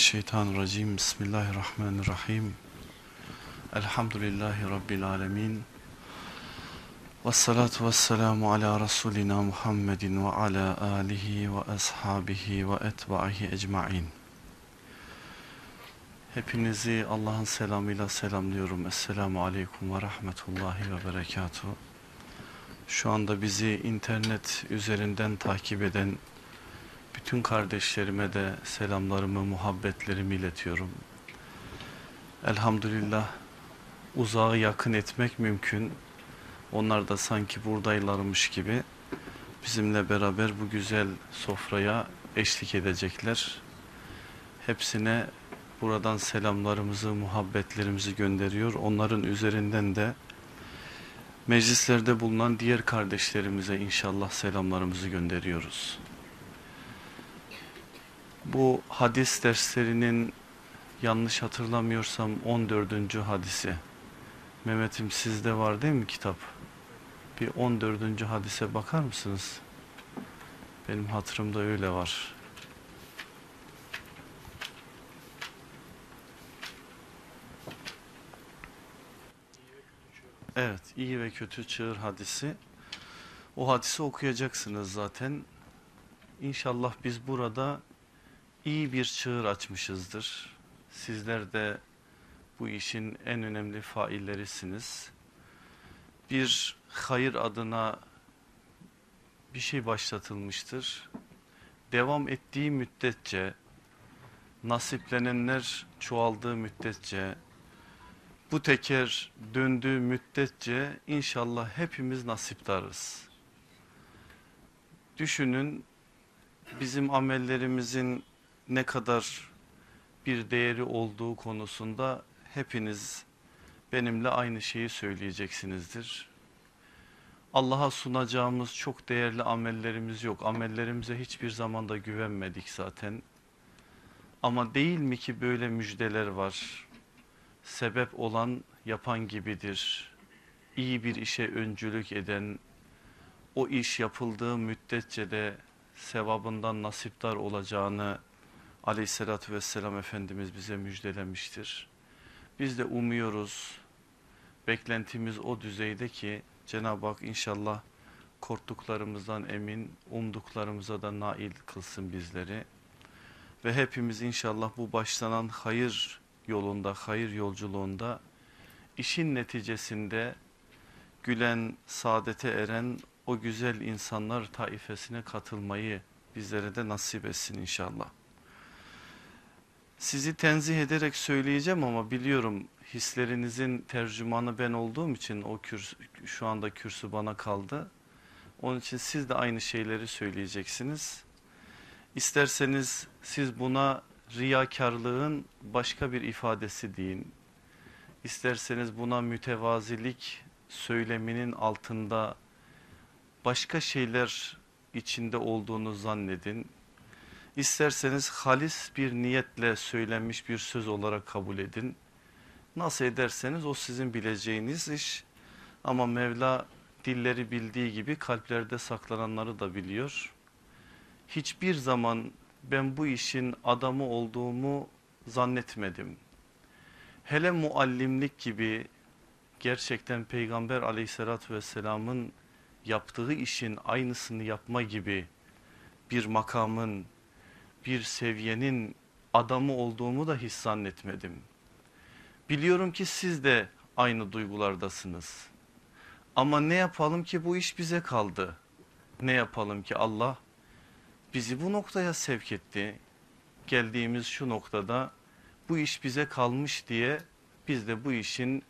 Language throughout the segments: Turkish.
Euzubillahimineşşeytanirracim. Bismillahirrahmanirrahim. Elhamdülillahi Rabbil alemin. Ve salatu ve selamu ala Resulina Muhammedin ve ala alihi ve ashabihi ve etbaihi ecma'in. Hepinizi Allah'ın selamıyla selamlıyorum. Esselamu aleyküm ve rahmetullahi ve berekatuhu. Şu anda bizi internet üzerinden takip eden bütün kardeşlerime de selamlarımı, muhabbetlerimi iletiyorum. Elhamdülillah uzağı yakın etmek mümkün. Onlar da sanki buradaylarmış gibi bizimle beraber bu güzel sofraya eşlik edecekler. Hepsine buradan selamlarımızı, muhabbetlerimizi gönderiyor. Onların üzerinden de meclislerde bulunan diğer kardeşlerimize inşallah selamlarımızı gönderiyoruz. Bu hadis derslerinin yanlış hatırlamıyorsam 14. hadisi. Mehmet'im sizde var değil mi kitap? Bir 14. hadise bakar mısınız? Benim hatırımda öyle var. Evet, iyi ve kötü çığır hadisi. O hadisi okuyacaksınız zaten. İnşallah biz burada iyi bir çığır açmışızdır. Sizler de bu işin en önemli faillerisiniz. Bir hayır adına bir şey başlatılmıştır. Devam ettiği müddetçe, nasiplenenler çoğaldığı müddetçe, bu teker döndüğü müddetçe inşallah hepimiz nasiptarız. Düşünün bizim amellerimizin ne kadar bir değeri olduğu konusunda hepiniz benimle aynı şeyi söyleyeceksinizdir. Allah'a sunacağımız çok değerli amellerimiz yok. Amellerimize hiçbir zamanda güvenmedik zaten. Ama değil mi ki böyle müjdeler var. Sebep olan yapan gibidir. İyi bir işe öncülük eden, o iş yapıldığı müddetçe de sevabından nasiptar olacağını aleyhissalatü vesselam Efendimiz bize müjdelemiştir. Biz de umuyoruz, beklentimiz o düzeyde ki Cenab-ı Hak inşallah korktuklarımızdan emin, umduklarımıza da nail kılsın bizleri. Ve hepimiz inşallah bu başlanan hayır yolunda, hayır yolculuğunda işin neticesinde gülen, saadete eren o güzel insanlar taifesine katılmayı bizlere de nasip etsin inşallah. Sizi tenzih ederek söyleyeceğim ama biliyorum hislerinizin tercümanı ben olduğum için o kürs şu anda kürsü bana kaldı. Onun için siz de aynı şeyleri söyleyeceksiniz. İsterseniz siz buna riyakarlığın başka bir ifadesi deyin. İsterseniz buna mütevazilik söyleminin altında başka şeyler içinde olduğunu zannedin. İsterseniz halis bir niyetle söylenmiş bir söz olarak kabul edin. Nasıl ederseniz o sizin bileceğiniz iş. Ama Mevla dilleri bildiği gibi kalplerde saklananları da biliyor. Hiçbir zaman ben bu işin adamı olduğumu zannetmedim. Hele muallimlik gibi gerçekten Peygamber aleyhissalatü vesselamın yaptığı işin aynısını yapma gibi bir makamın, bir seviyenin adamı olduğumu da hiç zannetmedim. Biliyorum ki siz de aynı duygulardasınız. Ama ne yapalım ki bu iş bize kaldı. Ne yapalım ki Allah bizi bu noktaya sevk etti. Geldiğimiz şu noktada bu iş bize kalmış diye biz de bu işin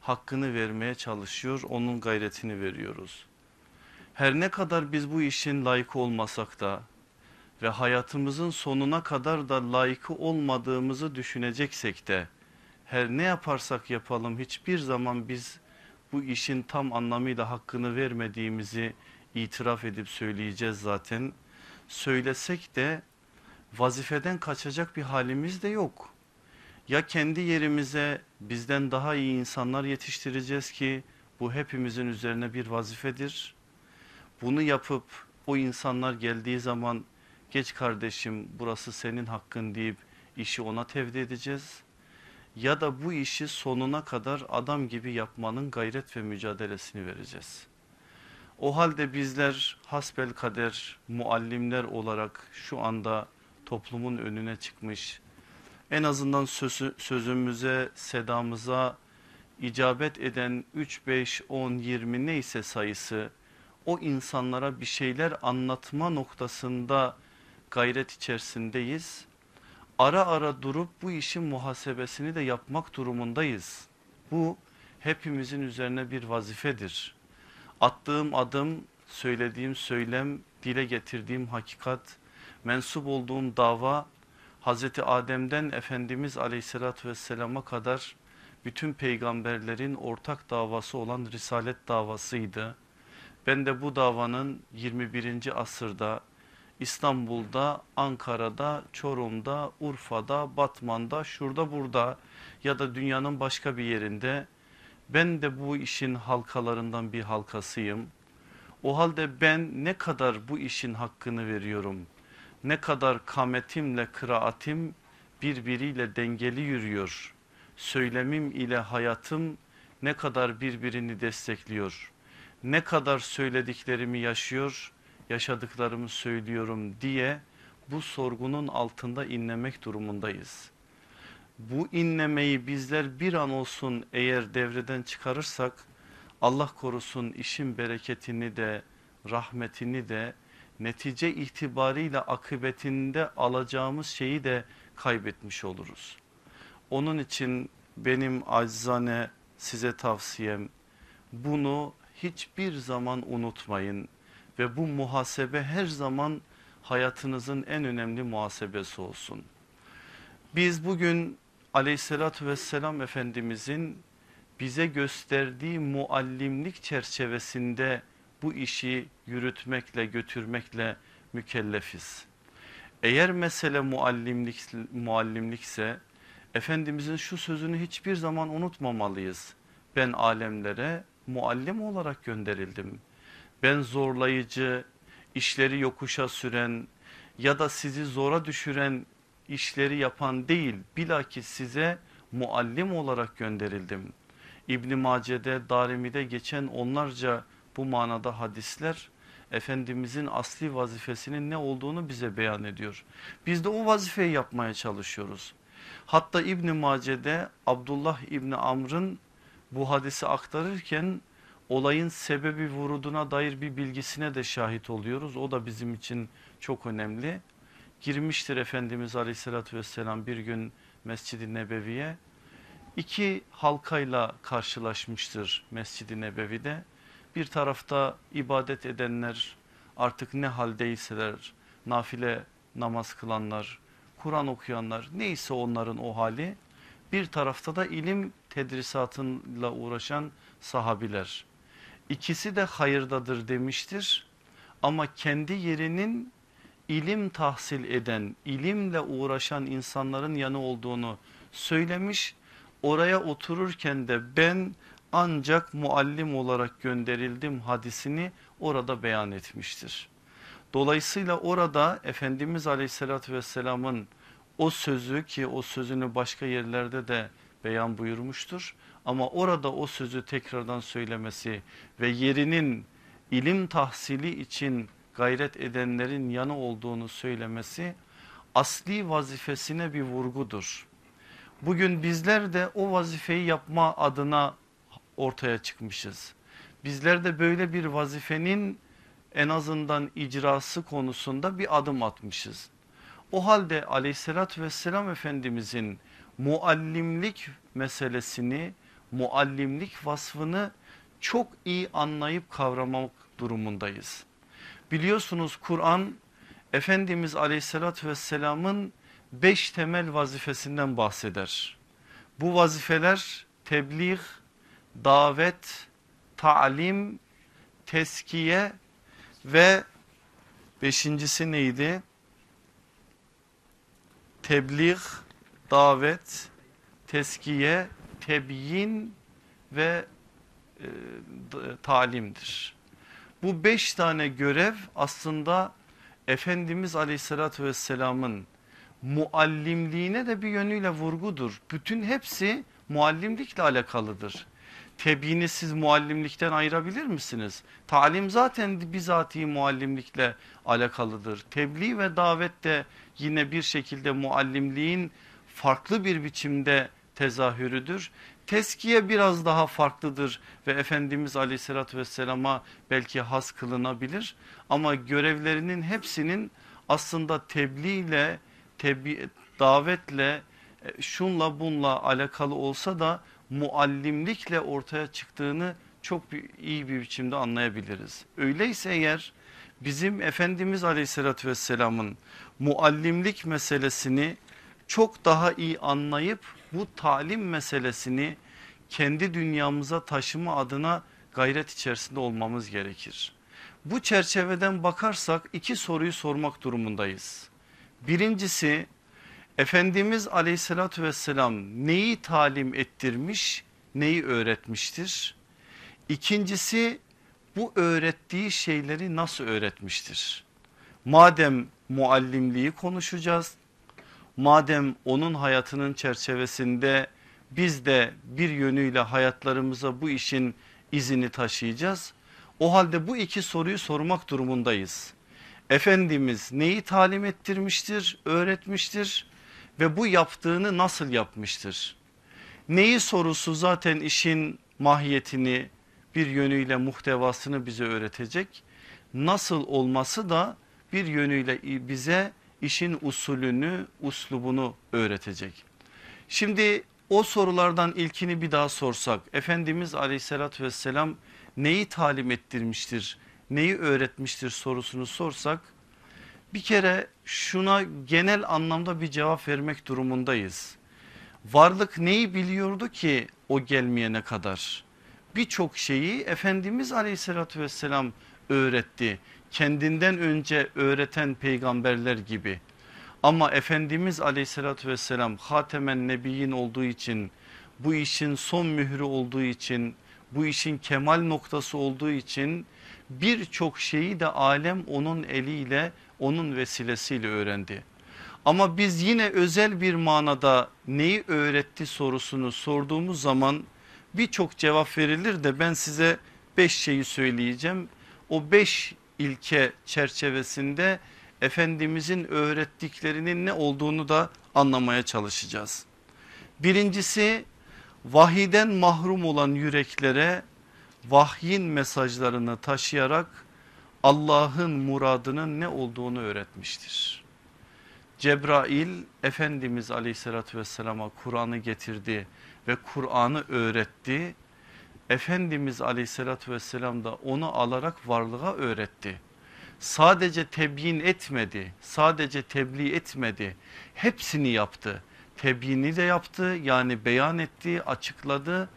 hakkını vermeye çalışıyor, onun gayretini veriyoruz. Her ne kadar biz bu işin layıkı olmasak da ve hayatımızın sonuna kadar da layıkı olmadığımızı düşüneceksek de her ne yaparsak yapalım hiçbir zaman biz bu işin tam anlamıyla hakkını vermediğimizi itiraf edip söyleyeceğiz zaten. Söylesek de vazifeden kaçacak bir halimiz de yok. Ya kendi yerimize bizden daha iyi insanlar yetiştireceğiz ki bu hepimizin üzerine bir vazifedir. Bunu yapıp o insanlar geldiği zaman geç kardeşim burası senin hakkın deyip işi ona tevdi edeceğiz ya da bu işi sonuna kadar adam gibi yapmanın gayret ve mücadelesini vereceğiz. O halde bizler hasbel kader muallimler olarak şu anda toplumun önüne çıkmış en azından sözü, sözümüze sedamıza icabet eden 3, 5, 10, 20 neyse sayısı o insanlara bir şeyler anlatma noktasında gayret içerisindeyiz. Ara ara durup bu işin muhasebesini de yapmak durumundayız. Bu hepimizin üzerine bir vazifedir. Attığım adım, söylediğim söylem, dile getirdiğim hakikat, mensup olduğum dava Hazreti Adem'den Efendimiz Aleyhisselatü Vesselam'a kadar bütün peygamberlerin ortak davası olan Risalet davasıydı. Ben de bu davanın 21. asırda İstanbul'da, Ankara'da, Çorum'da, Urfa'da, Batman'da, şurada burada ya da dünyanın başka bir yerinde ben de bu işin halkalarından bir halkasıyım. O halde ben ne kadar bu işin hakkını veriyorum? Ne kadar kametimle kıraatim birbiriyle dengeli yürüyor? Söylemim ile hayatım ne kadar birbirini destekliyor? Ne kadar söylediklerimi yaşıyor? Yaşadıklarımı söylüyorum diye bu sorgunun altında inlemek durumundayız. Bu inlemeyi bizler bir an olsun eğer devreden çıkarırsak Allah korusun işin bereketini de rahmetini de netice itibariyle akıbetinde alacağımız şeyi de kaybetmiş oluruz. Onun için benim acizane size tavsiyem bunu hiçbir zaman unutmayın ve bu muhasebe her zaman hayatınızın en önemli muhasebesi olsun. Biz bugün aleyhissalatü vesselam Efendimizin bize gösterdiği muallimlik çerçevesinde bu işi yürütmekle götürmekle mükellefiz. Eğer mesele muallimlik, muallimlikse Efendimizin şu sözünü hiçbir zaman unutmamalıyız. Ben alemlere muallim olarak gönderildim ben zorlayıcı, işleri yokuşa süren ya da sizi zora düşüren işleri yapan değil bilakis size muallim olarak gönderildim. İbn Mace'de, Darimi'de geçen onlarca bu manada hadisler Efendimizin asli vazifesinin ne olduğunu bize beyan ediyor. Biz de o vazifeyi yapmaya çalışıyoruz. Hatta İbn Mace'de Abdullah İbni Amr'ın bu hadisi aktarırken olayın sebebi vuruduna dair bir bilgisine de şahit oluyoruz. O da bizim için çok önemli. Girmiştir Efendimiz Aleyhisselatü Vesselam bir gün Mescid-i Nebevi'ye. İki halkayla karşılaşmıştır Mescid-i Nebevi'de. Bir tarafta ibadet edenler artık ne haldeyseler nafile namaz kılanlar, Kur'an okuyanlar neyse onların o hali. Bir tarafta da ilim tedrisatıyla uğraşan sahabiler. İkisi de hayırdadır demiştir. Ama kendi yerinin ilim tahsil eden, ilimle uğraşan insanların yanı olduğunu söylemiş. Oraya otururken de ben ancak muallim olarak gönderildim hadisini orada beyan etmiştir. Dolayısıyla orada Efendimiz Aleyhisselatü Vesselam'ın o sözü ki o sözünü başka yerlerde de beyan buyurmuştur. Ama orada o sözü tekrardan söylemesi ve yerinin ilim tahsili için gayret edenlerin yanı olduğunu söylemesi asli vazifesine bir vurgudur. Bugün bizler de o vazifeyi yapma adına ortaya çıkmışız. Bizler de böyle bir vazifenin en azından icrası konusunda bir adım atmışız. O halde aleyhissalatü vesselam efendimizin muallimlik meselesini muallimlik vasfını çok iyi anlayıp kavramak durumundayız. Biliyorsunuz Kur'an Efendimiz aleyhissalatü vesselamın beş temel vazifesinden bahseder. Bu vazifeler tebliğ, davet, talim, teskiye ve beşincisi neydi? Tebliğ, davet, teskiye tebyin ve e, talimdir. Bu beş tane görev aslında Efendimiz Aleyhisselatü Vesselam'ın muallimliğine de bir yönüyle vurgudur. Bütün hepsi muallimlikle alakalıdır. Tebiini siz muallimlikten ayırabilir misiniz? Talim zaten bizatihi muallimlikle alakalıdır. Tebliğ ve davet de yine bir şekilde muallimliğin farklı bir biçimde tezahürüdür. Teskiye biraz daha farklıdır ve Efendimiz aleyhissalatü vesselama belki has kılınabilir. Ama görevlerinin hepsinin aslında tebliğ ile tebi, davetle e, şunla bunla alakalı olsa da muallimlikle ortaya çıktığını çok iyi bir biçimde anlayabiliriz. Öyleyse eğer bizim Efendimiz aleyhissalatü vesselamın muallimlik meselesini çok daha iyi anlayıp bu talim meselesini kendi dünyamıza taşıma adına gayret içerisinde olmamız gerekir. Bu çerçeveden bakarsak iki soruyu sormak durumundayız. Birincisi Efendimiz aleyhissalatü vesselam neyi talim ettirmiş neyi öğretmiştir? İkincisi bu öğrettiği şeyleri nasıl öğretmiştir? Madem muallimliği konuşacağız madem onun hayatının çerçevesinde biz de bir yönüyle hayatlarımıza bu işin izini taşıyacağız. O halde bu iki soruyu sormak durumundayız. Efendimiz neyi talim ettirmiştir, öğretmiştir ve bu yaptığını nasıl yapmıştır? Neyi sorusu zaten işin mahiyetini bir yönüyle muhtevasını bize öğretecek. Nasıl olması da bir yönüyle bize işin usulünü, uslubunu öğretecek. Şimdi o sorulardan ilkini bir daha sorsak Efendimiz aleyhissalatü vesselam neyi talim ettirmiştir, neyi öğretmiştir sorusunu sorsak bir kere şuna genel anlamda bir cevap vermek durumundayız. Varlık neyi biliyordu ki o gelmeyene kadar? Birçok şeyi Efendimiz aleyhissalatü vesselam öğretti. Kendinden önce öğreten peygamberler gibi. Ama Efendimiz aleyhissalatü vesselam hatemen nebiyin olduğu için bu işin son mührü olduğu için bu işin kemal noktası olduğu için birçok şeyi de alem onun eliyle onun vesilesiyle öğrendi. Ama biz yine özel bir manada neyi öğretti sorusunu sorduğumuz zaman birçok cevap verilir de ben size beş şeyi söyleyeceğim. O beş ilke çerçevesinde Efendimizin öğrettiklerinin ne olduğunu da anlamaya çalışacağız. Birincisi vahiden mahrum olan yüreklere vahyin mesajlarını taşıyarak Allah'ın muradının ne olduğunu öğretmiştir. Cebrail Efendimiz aleyhissalatü vesselama Kur'an'ı getirdi ve Kur'an'ı öğretti. Efendimiz aleyhissalatü vesselam da onu alarak varlığa öğretti. Sadece tebyin etmedi, sadece tebliğ etmedi, hepsini yaptı. Tebyini de yaptı yani beyan etti, açıkladı,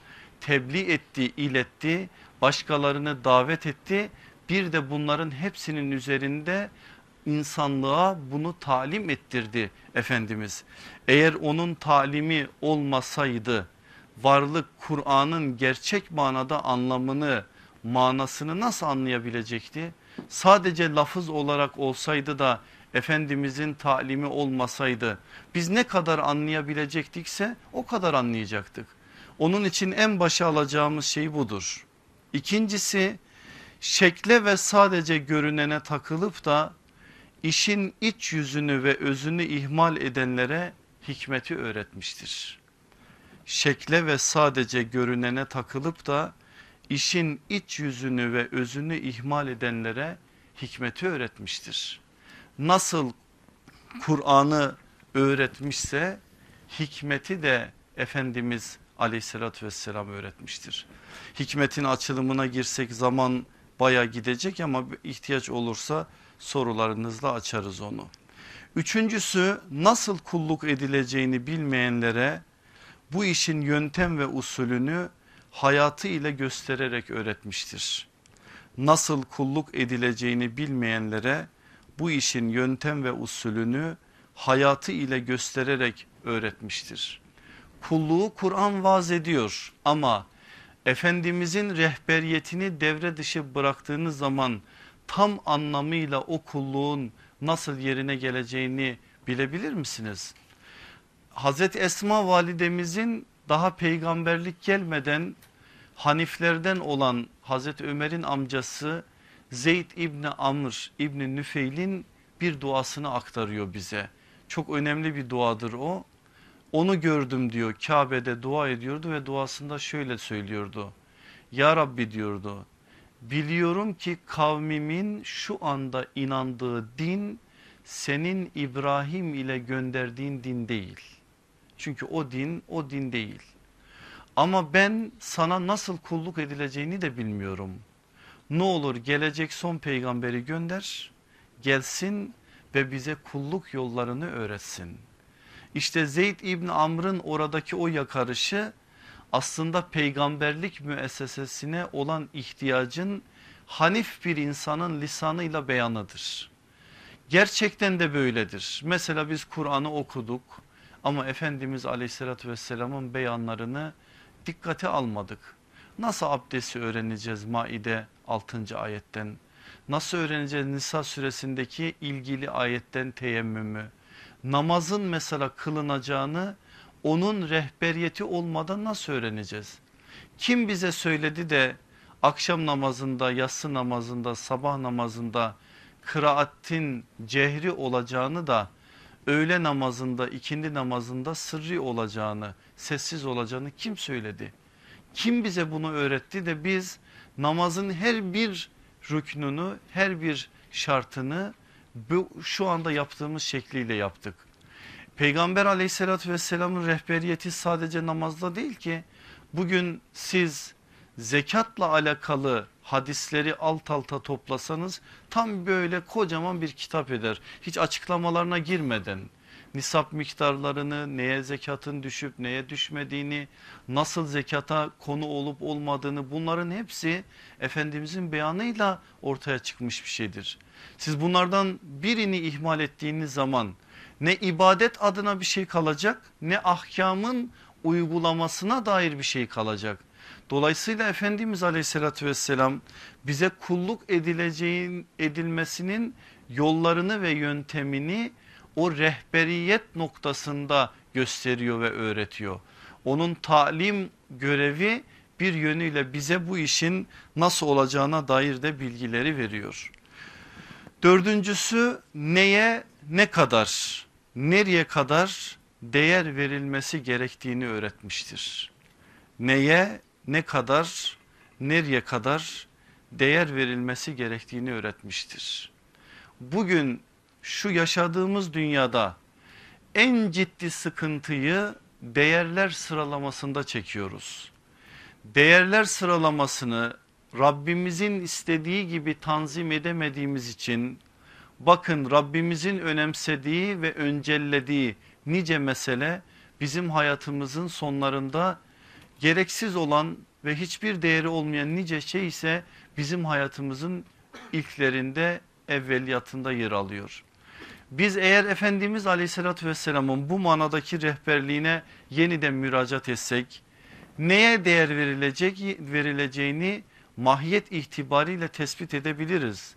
tebliğ etti, iletti, başkalarını davet etti. Bir de bunların hepsinin üzerinde insanlığa bunu talim ettirdi Efendimiz. Eğer onun talimi olmasaydı varlık Kur'an'ın gerçek manada anlamını manasını nasıl anlayabilecekti? Sadece lafız olarak olsaydı da Efendimizin talimi olmasaydı biz ne kadar anlayabilecektikse o kadar anlayacaktık. Onun için en başa alacağımız şey budur. İkincisi şekle ve sadece görünene takılıp da işin iç yüzünü ve özünü ihmal edenlere hikmeti öğretmiştir. Şekle ve sadece görünene takılıp da işin iç yüzünü ve özünü ihmal edenlere hikmeti öğretmiştir. Nasıl Kur'an'ı öğretmişse hikmeti de Efendimiz aleyhissalatü vesselam öğretmiştir. Hikmetin açılımına girsek zaman baya gidecek ama ihtiyaç olursa sorularınızla açarız onu. Üçüncüsü nasıl kulluk edileceğini bilmeyenlere bu işin yöntem ve usulünü hayatı ile göstererek öğretmiştir. Nasıl kulluk edileceğini bilmeyenlere bu işin yöntem ve usulünü hayatı ile göstererek öğretmiştir. Kulluğu Kur'an vaz ediyor ama Efendimizin rehberiyetini devre dışı bıraktığınız zaman tam anlamıyla o kulluğun nasıl yerine geleceğini Bilebilir misiniz? Hazreti Esma validemizin daha peygamberlik gelmeden Haniflerden olan Hazreti Ömer'in amcası Zeyd İbni Amr İbni Nüfeyl'in bir duasını aktarıyor bize. Çok önemli bir duadır o. Onu gördüm diyor Kabe'de dua ediyordu ve duasında şöyle söylüyordu. Ya Rabbi diyordu biliyorum ki kavmimin şu anda inandığı din senin İbrahim ile gönderdiğin din değil. Çünkü o din o din değil. Ama ben sana nasıl kulluk edileceğini de bilmiyorum. Ne olur gelecek son peygamberi gönder gelsin ve bize kulluk yollarını öğretsin. İşte Zeyd İbn Amr'ın oradaki o yakarışı aslında peygamberlik müessesesine olan ihtiyacın hanif bir insanın lisanıyla beyanıdır. Gerçekten de böyledir. Mesela biz Kur'an'ı okuduk ama Efendimiz aleyhissalatü vesselamın beyanlarını dikkate almadık. Nasıl abdesti öğreneceğiz Maide 6. ayetten? Nasıl öğreneceğiz Nisa suresindeki ilgili ayetten teyemmümü? Namazın mesela kılınacağını onun rehberiyeti olmadan nasıl öğreneceğiz? Kim bize söyledi de akşam namazında, yatsı namazında, sabah namazında kıraatin cehri olacağını da öğle namazında, ikindi namazında sırrı olacağını, sessiz olacağını kim söyledi? Kim bize bunu öğretti de biz namazın her bir rüknünü, her bir şartını bu, şu anda yaptığımız şekliyle yaptık. Peygamber aleyhissalatü vesselamın rehberiyeti sadece namazda değil ki. Bugün siz zekatla alakalı hadisleri alt alta toplasanız tam böyle kocaman bir kitap eder. Hiç açıklamalarına girmeden nisap miktarlarını neye zekatın düşüp neye düşmediğini nasıl zekata konu olup olmadığını bunların hepsi Efendimizin beyanıyla ortaya çıkmış bir şeydir. Siz bunlardan birini ihmal ettiğiniz zaman ne ibadet adına bir şey kalacak ne ahkamın uygulamasına dair bir şey kalacak. Dolayısıyla Efendimiz aleyhissalatü vesselam bize kulluk edileceğin edilmesinin yollarını ve yöntemini o rehberiyet noktasında gösteriyor ve öğretiyor. Onun talim görevi bir yönüyle bize bu işin nasıl olacağına dair de bilgileri veriyor. Dördüncüsü neye ne kadar nereye kadar değer verilmesi gerektiğini öğretmiştir. Neye ne kadar nereye kadar değer verilmesi gerektiğini öğretmiştir. Bugün şu yaşadığımız dünyada en ciddi sıkıntıyı değerler sıralamasında çekiyoruz. Değerler sıralamasını Rabbimizin istediği gibi tanzim edemediğimiz için bakın Rabbimizin önemsediği ve öncellediği nice mesele bizim hayatımızın sonlarında gereksiz olan ve hiçbir değeri olmayan nice şey ise bizim hayatımızın ilklerinde evveliyatında yer alıyor. Biz eğer Efendimiz aleyhissalatü vesselamın bu manadaki rehberliğine yeniden müracaat etsek neye değer verilecek verileceğini mahiyet itibariyle tespit edebiliriz.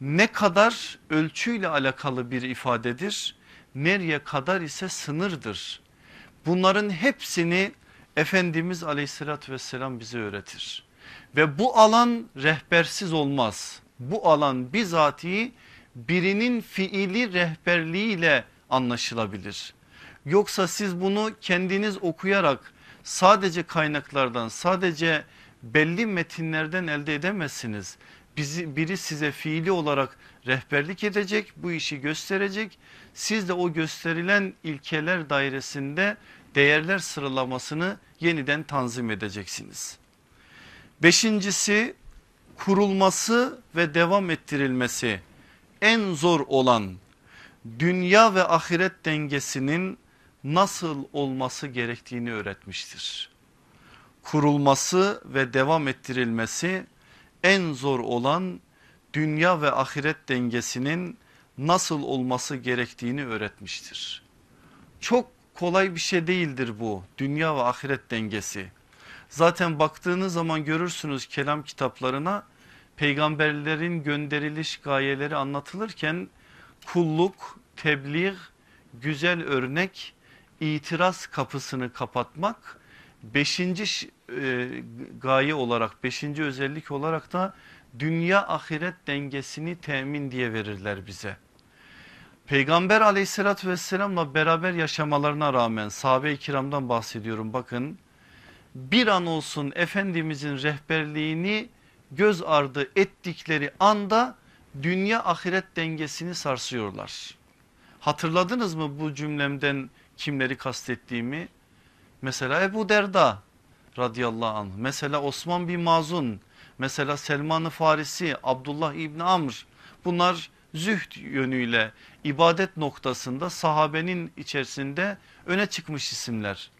Ne kadar ölçüyle alakalı bir ifadedir nereye kadar ise sınırdır. Bunların hepsini Efendimiz aleyhissalatü vesselam bize öğretir. Ve bu alan rehbersiz olmaz. Bu alan bizatihi birinin fiili rehberliğiyle anlaşılabilir. Yoksa siz bunu kendiniz okuyarak sadece kaynaklardan sadece belli metinlerden elde edemezsiniz. Bizi, biri size fiili olarak rehberlik edecek bu işi gösterecek. Siz de o gösterilen ilkeler dairesinde değerler sıralamasını yeniden tanzim edeceksiniz. Beşincisi kurulması ve devam ettirilmesi en zor olan dünya ve ahiret dengesinin nasıl olması gerektiğini öğretmiştir. Kurulması ve devam ettirilmesi en zor olan dünya ve ahiret dengesinin nasıl olması gerektiğini öğretmiştir. Çok kolay bir şey değildir bu dünya ve ahiret dengesi. Zaten baktığınız zaman görürsünüz kelam kitaplarına peygamberlerin gönderiliş gayeleri anlatılırken kulluk, tebliğ güzel örnek itiraz kapısını kapatmak. Beşinci e, gaye olarak beşinci özellik olarak da dünya ahiret dengesini temin diye verirler bize. Peygamber aleyhissalatü vesselamla beraber yaşamalarına rağmen sahabe-i kiramdan bahsediyorum bakın. Bir an olsun Efendimizin rehberliğini göz ardı ettikleri anda dünya ahiret dengesini sarsıyorlar. Hatırladınız mı bu cümlemden kimleri kastettiğimi? Mesela Ebu Derda radıyallahu anh, mesela Osman bin Mazun, mesela Selman-ı Farisi, Abdullah İbni Amr bunlar zühd yönüyle ibadet noktasında sahabenin içerisinde öne çıkmış isimler.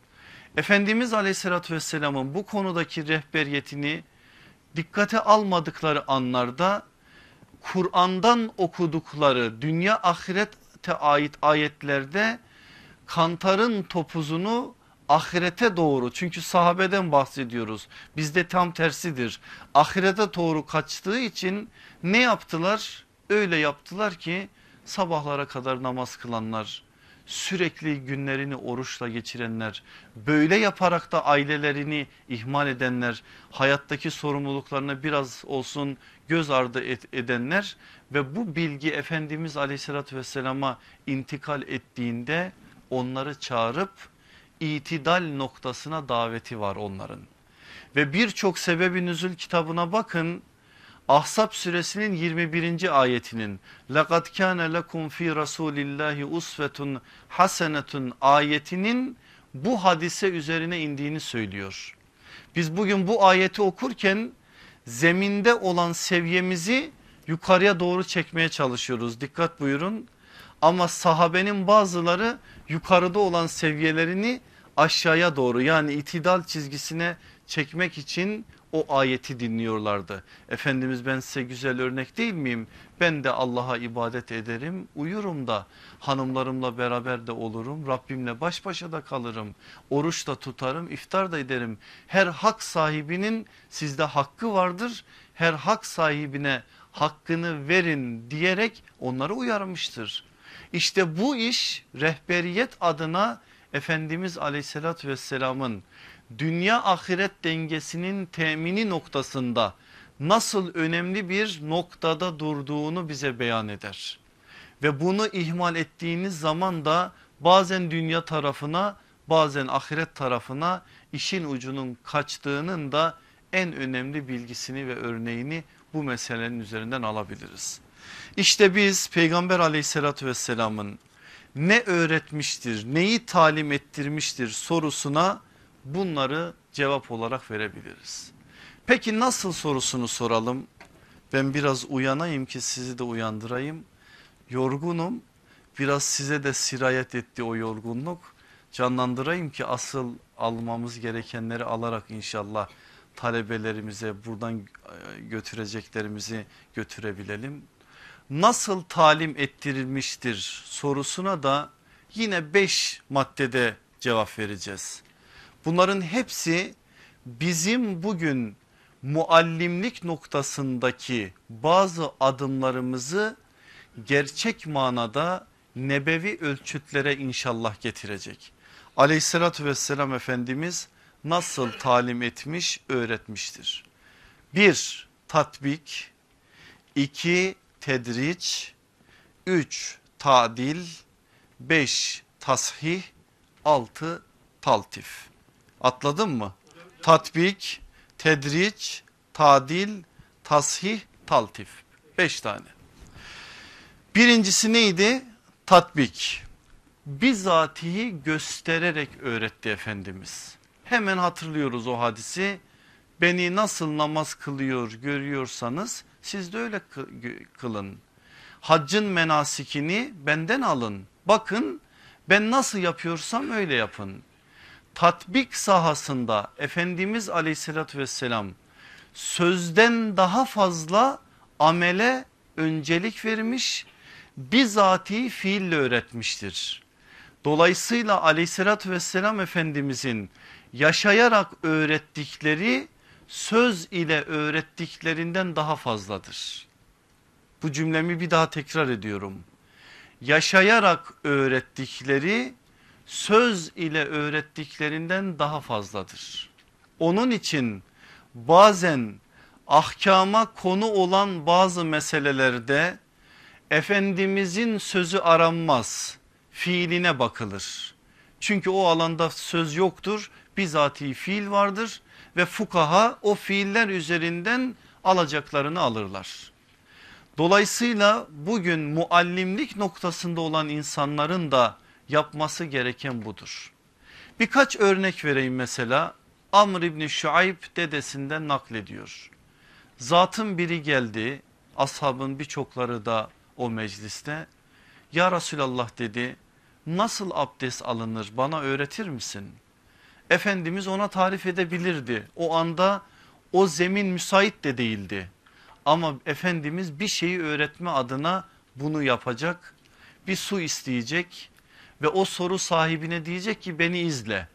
Efendimiz aleyhissalatü vesselamın bu konudaki rehberiyetini dikkate almadıkları anlarda Kur'an'dan okudukları dünya ahirete ait ayetlerde kantarın topuzunu ahirete doğru çünkü sahabeden bahsediyoruz bizde tam tersidir ahirete doğru kaçtığı için ne yaptılar öyle yaptılar ki sabahlara kadar namaz kılanlar sürekli günlerini oruçla geçirenler böyle yaparak da ailelerini ihmal edenler hayattaki sorumluluklarını biraz olsun göz ardı edenler ve bu bilgi Efendimiz aleyhissalatü vesselama intikal ettiğinde onları çağırıp itidal noktasına daveti var onların. Ve birçok sebebi nüzül kitabına bakın Ahzab suresinin 21. ayetinin لَقَدْ كَانَ لَكُمْ ف۪ي رَسُولِ اللّٰهِ اُسْوَةٌ hasenetun ayetinin bu hadise üzerine indiğini söylüyor. Biz bugün bu ayeti okurken zeminde olan seviyemizi yukarıya doğru çekmeye çalışıyoruz. Dikkat buyurun. Ama sahabenin bazıları yukarıda olan seviyelerini aşağıya doğru yani itidal çizgisine çekmek için o ayeti dinliyorlardı. Efendimiz ben size güzel örnek değil miyim? Ben de Allah'a ibadet ederim uyurum da hanımlarımla beraber de olurum. Rabbimle baş başa da kalırım. Oruç da tutarım iftar da ederim. Her hak sahibinin sizde hakkı vardır. Her hak sahibine hakkını verin diyerek onları uyarmıştır. İşte bu iş rehberiyet adına Efendimiz aleyhissalatü vesselamın dünya ahiret dengesinin temini noktasında nasıl önemli bir noktada durduğunu bize beyan eder. Ve bunu ihmal ettiğiniz zaman da bazen dünya tarafına bazen ahiret tarafına işin ucunun kaçtığının da en önemli bilgisini ve örneğini bu meselenin üzerinden alabiliriz. İşte biz peygamber aleyhissalatü vesselamın ne öğretmiştir neyi talim ettirmiştir sorusuna bunları cevap olarak verebiliriz. Peki nasıl sorusunu soralım? Ben biraz uyanayım ki sizi de uyandırayım. Yorgunum biraz size de sirayet etti o yorgunluk. Canlandırayım ki asıl almamız gerekenleri alarak inşallah talebelerimize buradan e, götüreceklerimizi götürebilelim. Nasıl talim ettirilmiştir sorusuna da yine beş maddede cevap vereceğiz. Bunların hepsi bizim bugün muallimlik noktasındaki bazı adımlarımızı gerçek manada nebevi ölçütlere inşallah getirecek. Aleyhissalatü vesselam Efendimiz nasıl talim etmiş öğretmiştir. Bir tatbik, iki tedriç, üç tadil, beş tashih, altı taltif. Atladın mı? Tatbik, tedriç, tadil, tashih, taltif. Beş tane. Birincisi neydi? Tatbik. Bizatihi göstererek öğretti Efendimiz. Hemen hatırlıyoruz o hadisi. Beni nasıl namaz kılıyor görüyorsanız siz de öyle kılın. Haccın menasikini benden alın. Bakın ben nasıl yapıyorsam öyle yapın tatbik sahasında Efendimiz aleyhissalatü vesselam sözden daha fazla amele öncelik vermiş bizatihi fiille öğretmiştir. Dolayısıyla aleyhissalatü vesselam Efendimizin yaşayarak öğrettikleri söz ile öğrettiklerinden daha fazladır. Bu cümlemi bir daha tekrar ediyorum. yaşayarak öğrettikleri söz ile öğrettiklerinden daha fazladır. Onun için bazen ahkama konu olan bazı meselelerde Efendimizin sözü aranmaz fiiline bakılır. Çünkü o alanda söz yoktur bizatihi fiil vardır ve fukaha o fiiller üzerinden alacaklarını alırlar. Dolayısıyla bugün muallimlik noktasında olan insanların da yapması gereken budur. Birkaç örnek vereyim mesela Amr İbni Şuayb dedesinden naklediyor. Zatın biri geldi ashabın birçokları da o mecliste. Ya Resulallah dedi nasıl abdest alınır bana öğretir misin? Efendimiz ona tarif edebilirdi. O anda o zemin müsait de değildi. Ama Efendimiz bir şeyi öğretme adına bunu yapacak. Bir su isteyecek ve o soru sahibine diyecek ki beni izle.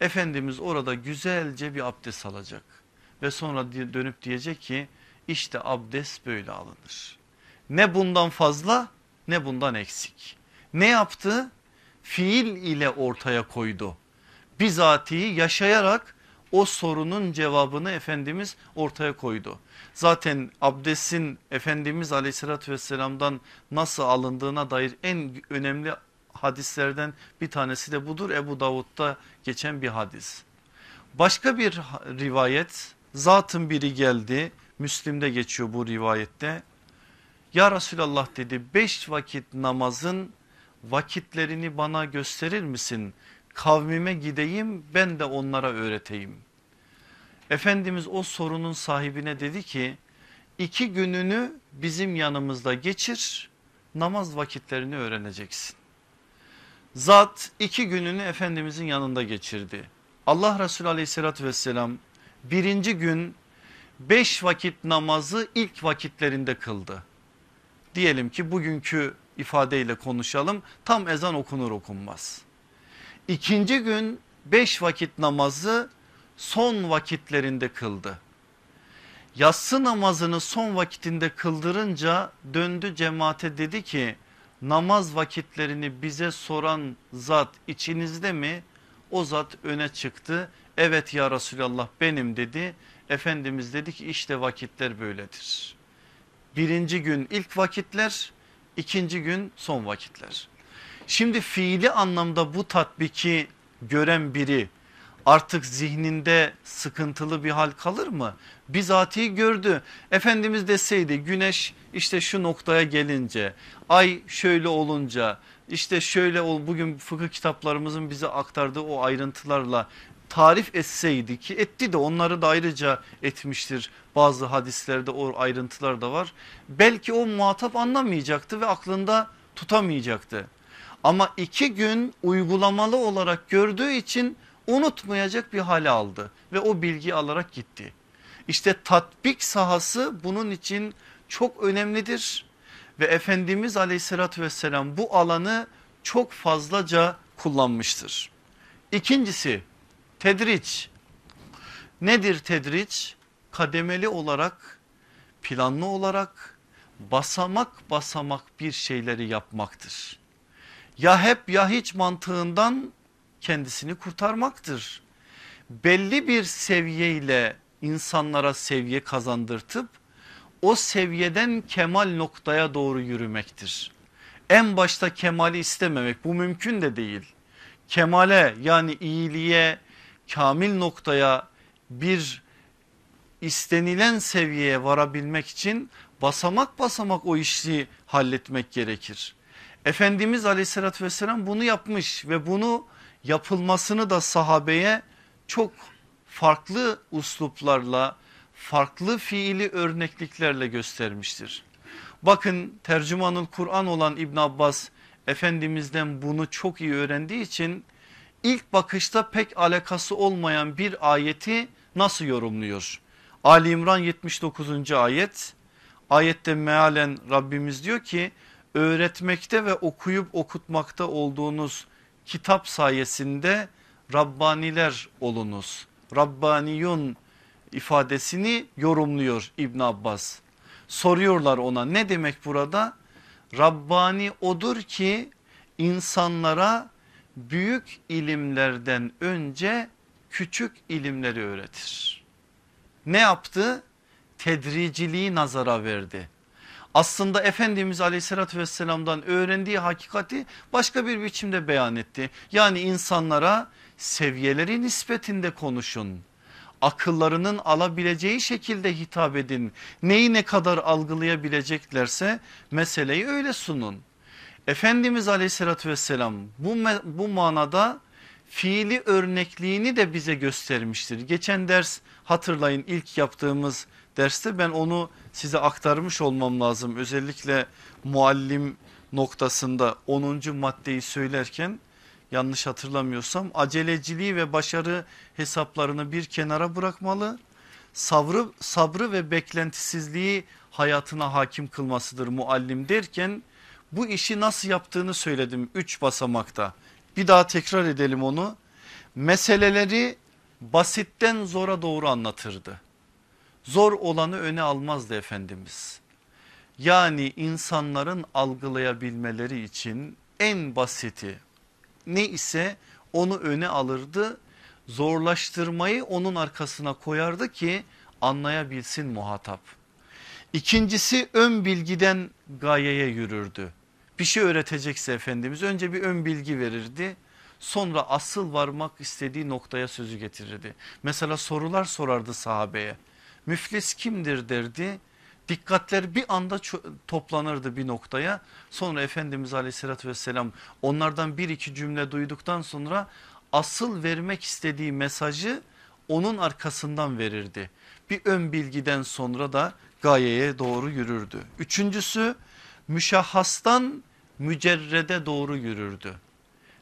Efendimiz orada güzelce bir abdest alacak ve sonra dönüp diyecek ki işte abdest böyle alınır. Ne bundan fazla ne bundan eksik. Ne yaptı? Fiil ile ortaya koydu. Bizatihi yaşayarak o sorunun cevabını Efendimiz ortaya koydu. Zaten abdestin Efendimiz aleyhissalatü vesselamdan nasıl alındığına dair en önemli hadislerden bir tanesi de budur. Ebu Davud'da geçen bir hadis. Başka bir rivayet zatın biri geldi Müslim'de geçiyor bu rivayette. Ya Resulallah dedi beş vakit namazın vakitlerini bana gösterir misin? Kavmime gideyim ben de onlara öğreteyim. Efendimiz o sorunun sahibine dedi ki iki gününü bizim yanımızda geçir namaz vakitlerini öğreneceksin. Zat iki gününü Efendimizin yanında geçirdi. Allah Resulü aleyhissalatü vesselam birinci gün beş vakit namazı ilk vakitlerinde kıldı. Diyelim ki bugünkü ifadeyle konuşalım tam ezan okunur okunmaz. İkinci gün beş vakit namazı son vakitlerinde kıldı. Yatsı namazını son vakitinde kıldırınca döndü cemaate dedi ki namaz vakitlerini bize soran zat içinizde mi? O zat öne çıktı. Evet ya Resulallah benim dedi. Efendimiz dedi ki işte vakitler böyledir. Birinci gün ilk vakitler, ikinci gün son vakitler. Şimdi fiili anlamda bu tatbiki gören biri artık zihninde sıkıntılı bir hal kalır mı? Bizatihi gördü. Efendimiz deseydi güneş işte şu noktaya gelince ay şöyle olunca işte şöyle ol bugün fıkıh kitaplarımızın bize aktardığı o ayrıntılarla tarif etseydi ki etti de onları da ayrıca etmiştir. Bazı hadislerde o ayrıntılar da var. Belki o muhatap anlamayacaktı ve aklında tutamayacaktı. Ama iki gün uygulamalı olarak gördüğü için unutmayacak bir hale aldı ve o bilgi alarak gitti. İşte tatbik sahası bunun için çok önemlidir ve Efendimiz aleyhissalatü vesselam bu alanı çok fazlaca kullanmıştır. İkincisi tedriç. Nedir tedriç? Kademeli olarak planlı olarak basamak basamak bir şeyleri yapmaktır. Ya hep ya hiç mantığından kendisini kurtarmaktır. Belli bir seviyeyle insanlara seviye kazandırtıp o seviyeden kemal noktaya doğru yürümektir. En başta kemali istememek bu mümkün de değil. Kemale yani iyiliğe kamil noktaya bir istenilen seviyeye varabilmek için basamak basamak o işi halletmek gerekir. Efendimiz aleyhissalatü vesselam bunu yapmış ve bunu yapılmasını da sahabeye çok farklı usluplarla farklı fiili örnekliklerle göstermiştir. Bakın tercümanın Kur'an olan İbn Abbas Efendimiz'den bunu çok iyi öğrendiği için ilk bakışta pek alakası olmayan bir ayeti nasıl yorumluyor? Ali İmran 79. ayet ayette mealen Rabbimiz diyor ki öğretmekte ve okuyup okutmakta olduğunuz kitap sayesinde Rabbaniler olunuz. Rabbaniyun ifadesini yorumluyor İbn Abbas. Soruyorlar ona ne demek burada? Rabbani odur ki insanlara büyük ilimlerden önce küçük ilimleri öğretir. Ne yaptı? Tedriciliği nazara verdi. Aslında Efendimiz aleyhissalatü vesselamdan öğrendiği hakikati başka bir biçimde beyan etti. Yani insanlara seviyeleri nispetinde konuşun. Akıllarının alabileceği şekilde hitap edin. Neyi ne kadar algılayabileceklerse meseleyi öyle sunun. Efendimiz aleyhissalatü vesselam bu, bu manada fiili örnekliğini de bize göstermiştir. Geçen ders hatırlayın ilk yaptığımız derste ben onu size aktarmış olmam lazım. Özellikle muallim noktasında 10. maddeyi söylerken yanlış hatırlamıyorsam aceleciliği ve başarı hesaplarını bir kenara bırakmalı. Sabrı, sabrı ve beklentisizliği hayatına hakim kılmasıdır muallim derken bu işi nasıl yaptığını söyledim 3 basamakta. Bir daha tekrar edelim onu. Meseleleri basitten zora doğru anlatırdı. Zor olanı öne almazdı Efendimiz. Yani insanların algılayabilmeleri için en basiti ne ise onu öne alırdı. Zorlaştırmayı onun arkasına koyardı ki anlayabilsin muhatap. İkincisi ön bilgiden gayeye yürürdü. Bir şey öğretecekse Efendimiz önce bir ön bilgi verirdi. Sonra asıl varmak istediği noktaya sözü getirirdi. Mesela sorular sorardı sahabeye. Müflis kimdir derdi. Dikkatler bir anda toplanırdı bir noktaya. Sonra Efendimiz aleyhissalatü vesselam onlardan bir iki cümle duyduktan sonra asıl vermek istediği mesajı onun arkasından verirdi. Bir ön bilgiden sonra da gayeye doğru yürürdü. Üçüncüsü müşahhastan mücerrede doğru yürürdü.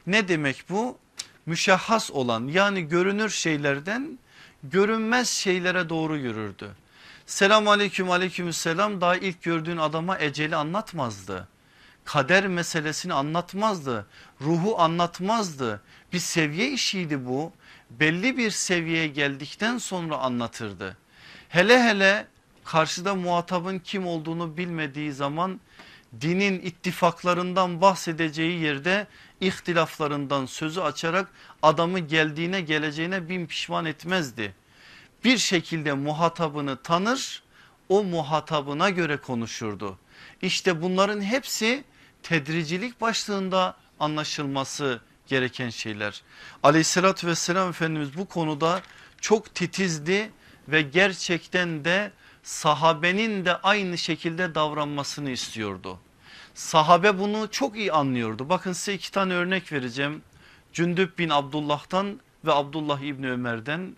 Ne demek bu? Müşahhas olan yani görünür şeylerden görünmez şeylere doğru yürürdü. Selam aleyküm aleyküm selam daha ilk gördüğün adama eceli anlatmazdı. Kader meselesini anlatmazdı. Ruhu anlatmazdı. Bir seviye işiydi bu. Belli bir seviyeye geldikten sonra anlatırdı. Hele hele karşıda muhatabın kim olduğunu bilmediği zaman dinin ittifaklarından bahsedeceği yerde ihtilaflarından sözü açarak adamı geldiğine geleceğine bin pişman etmezdi. Bir şekilde muhatabını tanır o muhatabına göre konuşurdu. İşte bunların hepsi tedricilik başlığında anlaşılması gereken şeyler. Aleyhissalatü vesselam Efendimiz bu konuda çok titizdi ve gerçekten de sahabenin de aynı şekilde davranmasını istiyordu. Sahabe bunu çok iyi anlıyordu. Bakın size iki tane örnek vereceğim. Cündüp bin Abdullah'tan ve Abdullah İbni Ömer'den.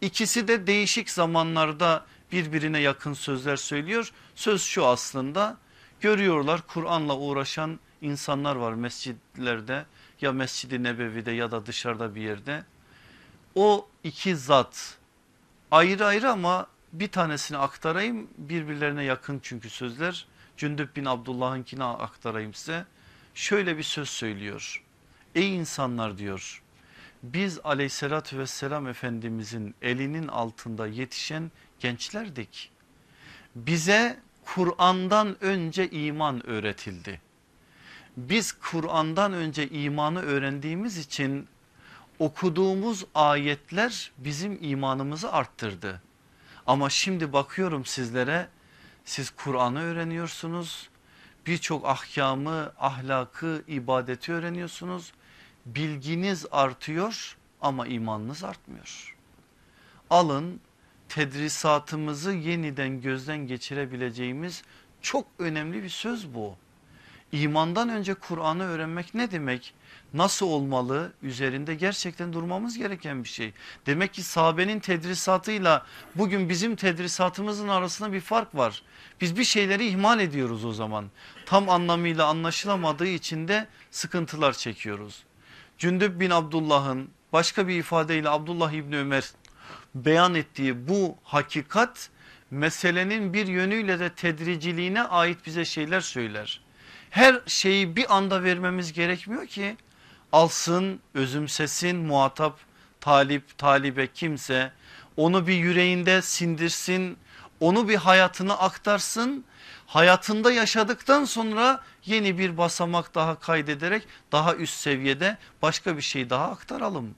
İkisi de değişik zamanlarda birbirine yakın sözler söylüyor. Söz şu aslında görüyorlar Kur'an'la uğraşan insanlar var mescidlerde ya Mescid-i Nebevi'de ya da dışarıda bir yerde. O iki zat ayrı ayrı ama bir tanesini aktarayım birbirlerine yakın çünkü sözler. Cündüp bin Abdullah'ınkini aktarayım size. Şöyle bir söz söylüyor. Ey insanlar diyor biz aleyhissalatü vesselam efendimizin elinin altında yetişen gençlerdik. Bize Kur'an'dan önce iman öğretildi. Biz Kur'an'dan önce imanı öğrendiğimiz için okuduğumuz ayetler bizim imanımızı arttırdı. Ama şimdi bakıyorum sizlere siz Kur'an'ı öğreniyorsunuz. Birçok ahkamı, ahlakı, ibadeti öğreniyorsunuz. Bilginiz artıyor ama imanınız artmıyor. Alın tedrisatımızı yeniden gözden geçirebileceğimiz çok önemli bir söz bu. İmandan önce Kur'an'ı öğrenmek ne demek? Nasıl olmalı? Üzerinde gerçekten durmamız gereken bir şey. Demek ki sahabenin tedrisatıyla bugün bizim tedrisatımızın arasında bir fark var. Biz bir şeyleri ihmal ediyoruz o zaman. Tam anlamıyla anlaşılamadığı için de sıkıntılar çekiyoruz. Cündüb bin Abdullah'ın başka bir ifadeyle Abdullah İbni Ömer beyan ettiği bu hakikat meselenin bir yönüyle de tedriciliğine ait bize şeyler söyler. Her şeyi bir anda vermemiz gerekmiyor ki alsın özümsesin muhatap talip talibe kimse onu bir yüreğinde sindirsin Onu bir hayatına aktarsın. Hayatında yaşadıktan sonra yeni bir basamak daha kaydederek daha üst seviyede başka bir şey daha aktaralım.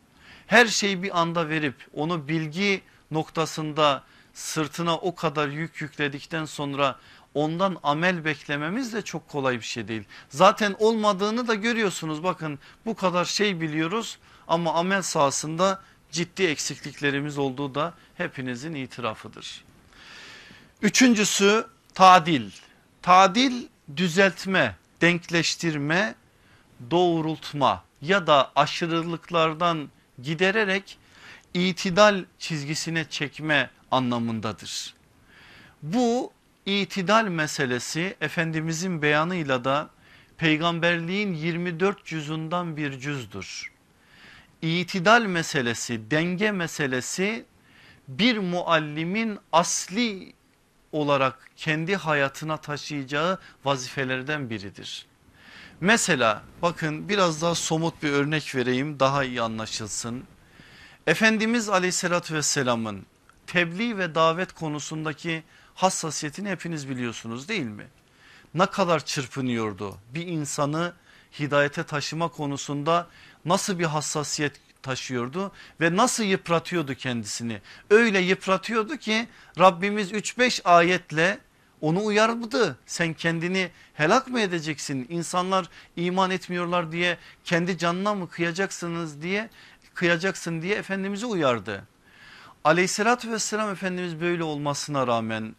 Her şeyi bir anda verip onu bilgi noktasında sırtına o kadar yük yükledikten sonra ondan amel beklememiz de çok kolay bir şey değil. Zaten olmadığını da görüyorsunuz bakın bu kadar şey biliyoruz ama amel sahasında ciddi eksikliklerimiz olduğu da hepinizin itirafıdır. Üçüncüsü tadil. Tadil düzeltme, denkleştirme, doğrultma ya da aşırılıklardan gidererek itidal çizgisine çekme anlamındadır. Bu itidal meselesi Efendimizin beyanıyla da peygamberliğin 24 cüzundan bir cüzdür. İtidal meselesi, denge meselesi bir muallimin asli olarak kendi hayatına taşıyacağı vazifelerden biridir. Mesela bakın biraz daha somut bir örnek vereyim daha iyi anlaşılsın. Efendimiz aleyhissalatü vesselamın tebliğ ve davet konusundaki hassasiyetini hepiniz biliyorsunuz değil mi? Ne kadar çırpınıyordu bir insanı hidayete taşıma konusunda nasıl bir hassasiyet taşıyordu ve nasıl yıpratıyordu kendisini. Öyle yıpratıyordu ki Rabbimiz 3-5 ayetle onu uyardı. Sen kendini helak mı edeceksin? İnsanlar iman etmiyorlar diye kendi canına mı kıyacaksınız diye kıyacaksın diye Efendimiz'i uyardı. Aleyhissalatü vesselam Efendimiz böyle olmasına rağmen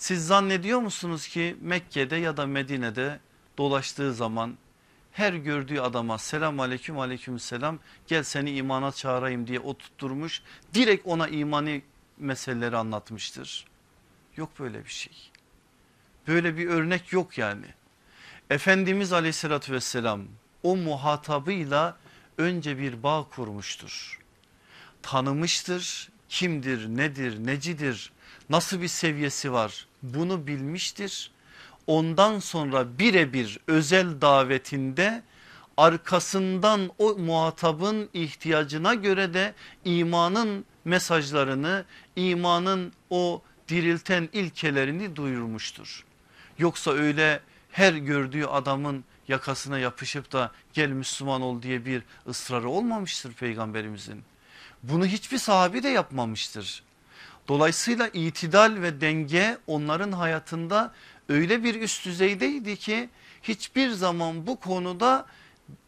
siz zannediyor musunuz ki Mekke'de ya da Medine'de dolaştığı zaman her gördüğü adama selam aleyküm aleyküm selam gel seni imana çağırayım diye oturtturmuş direkt ona imani meseleleri anlatmıştır. Yok böyle bir şey. Böyle bir örnek yok yani. Efendimiz aleyhissalatü vesselam o muhatabıyla önce bir bağ kurmuştur. Tanımıştır kimdir nedir necidir nasıl bir seviyesi var bunu bilmiştir. Ondan sonra birebir özel davetinde arkasından o muhatabın ihtiyacına göre de imanın mesajlarını imanın o dirilten ilkelerini duyurmuştur. Yoksa öyle her gördüğü adamın yakasına yapışıp da gel Müslüman ol diye bir ısrarı olmamıştır peygamberimizin. Bunu hiçbir sahabi de yapmamıştır. Dolayısıyla itidal ve denge onların hayatında öyle bir üst düzeydeydi ki hiçbir zaman bu konuda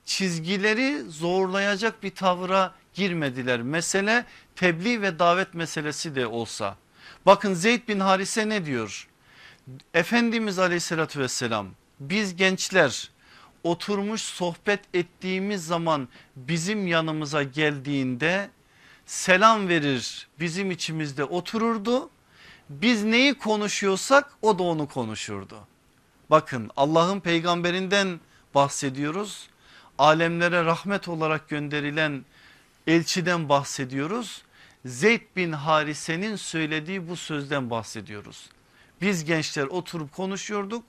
çizgileri zorlayacak bir tavra girmediler. Mesele tebliğ ve davet meselesi de olsa. Bakın Zeyd bin Harise ne diyor? Efendimiz aleyhissalatü vesselam biz gençler oturmuş sohbet ettiğimiz zaman bizim yanımıza geldiğinde selam verir bizim içimizde otururdu. Biz neyi konuşuyorsak o da onu konuşurdu. Bakın Allah'ın peygamberinden bahsediyoruz. Alemlere rahmet olarak gönderilen elçiden bahsediyoruz. Zeyd bin Harise'nin söylediği bu sözden bahsediyoruz. Biz gençler oturup konuşuyorduk.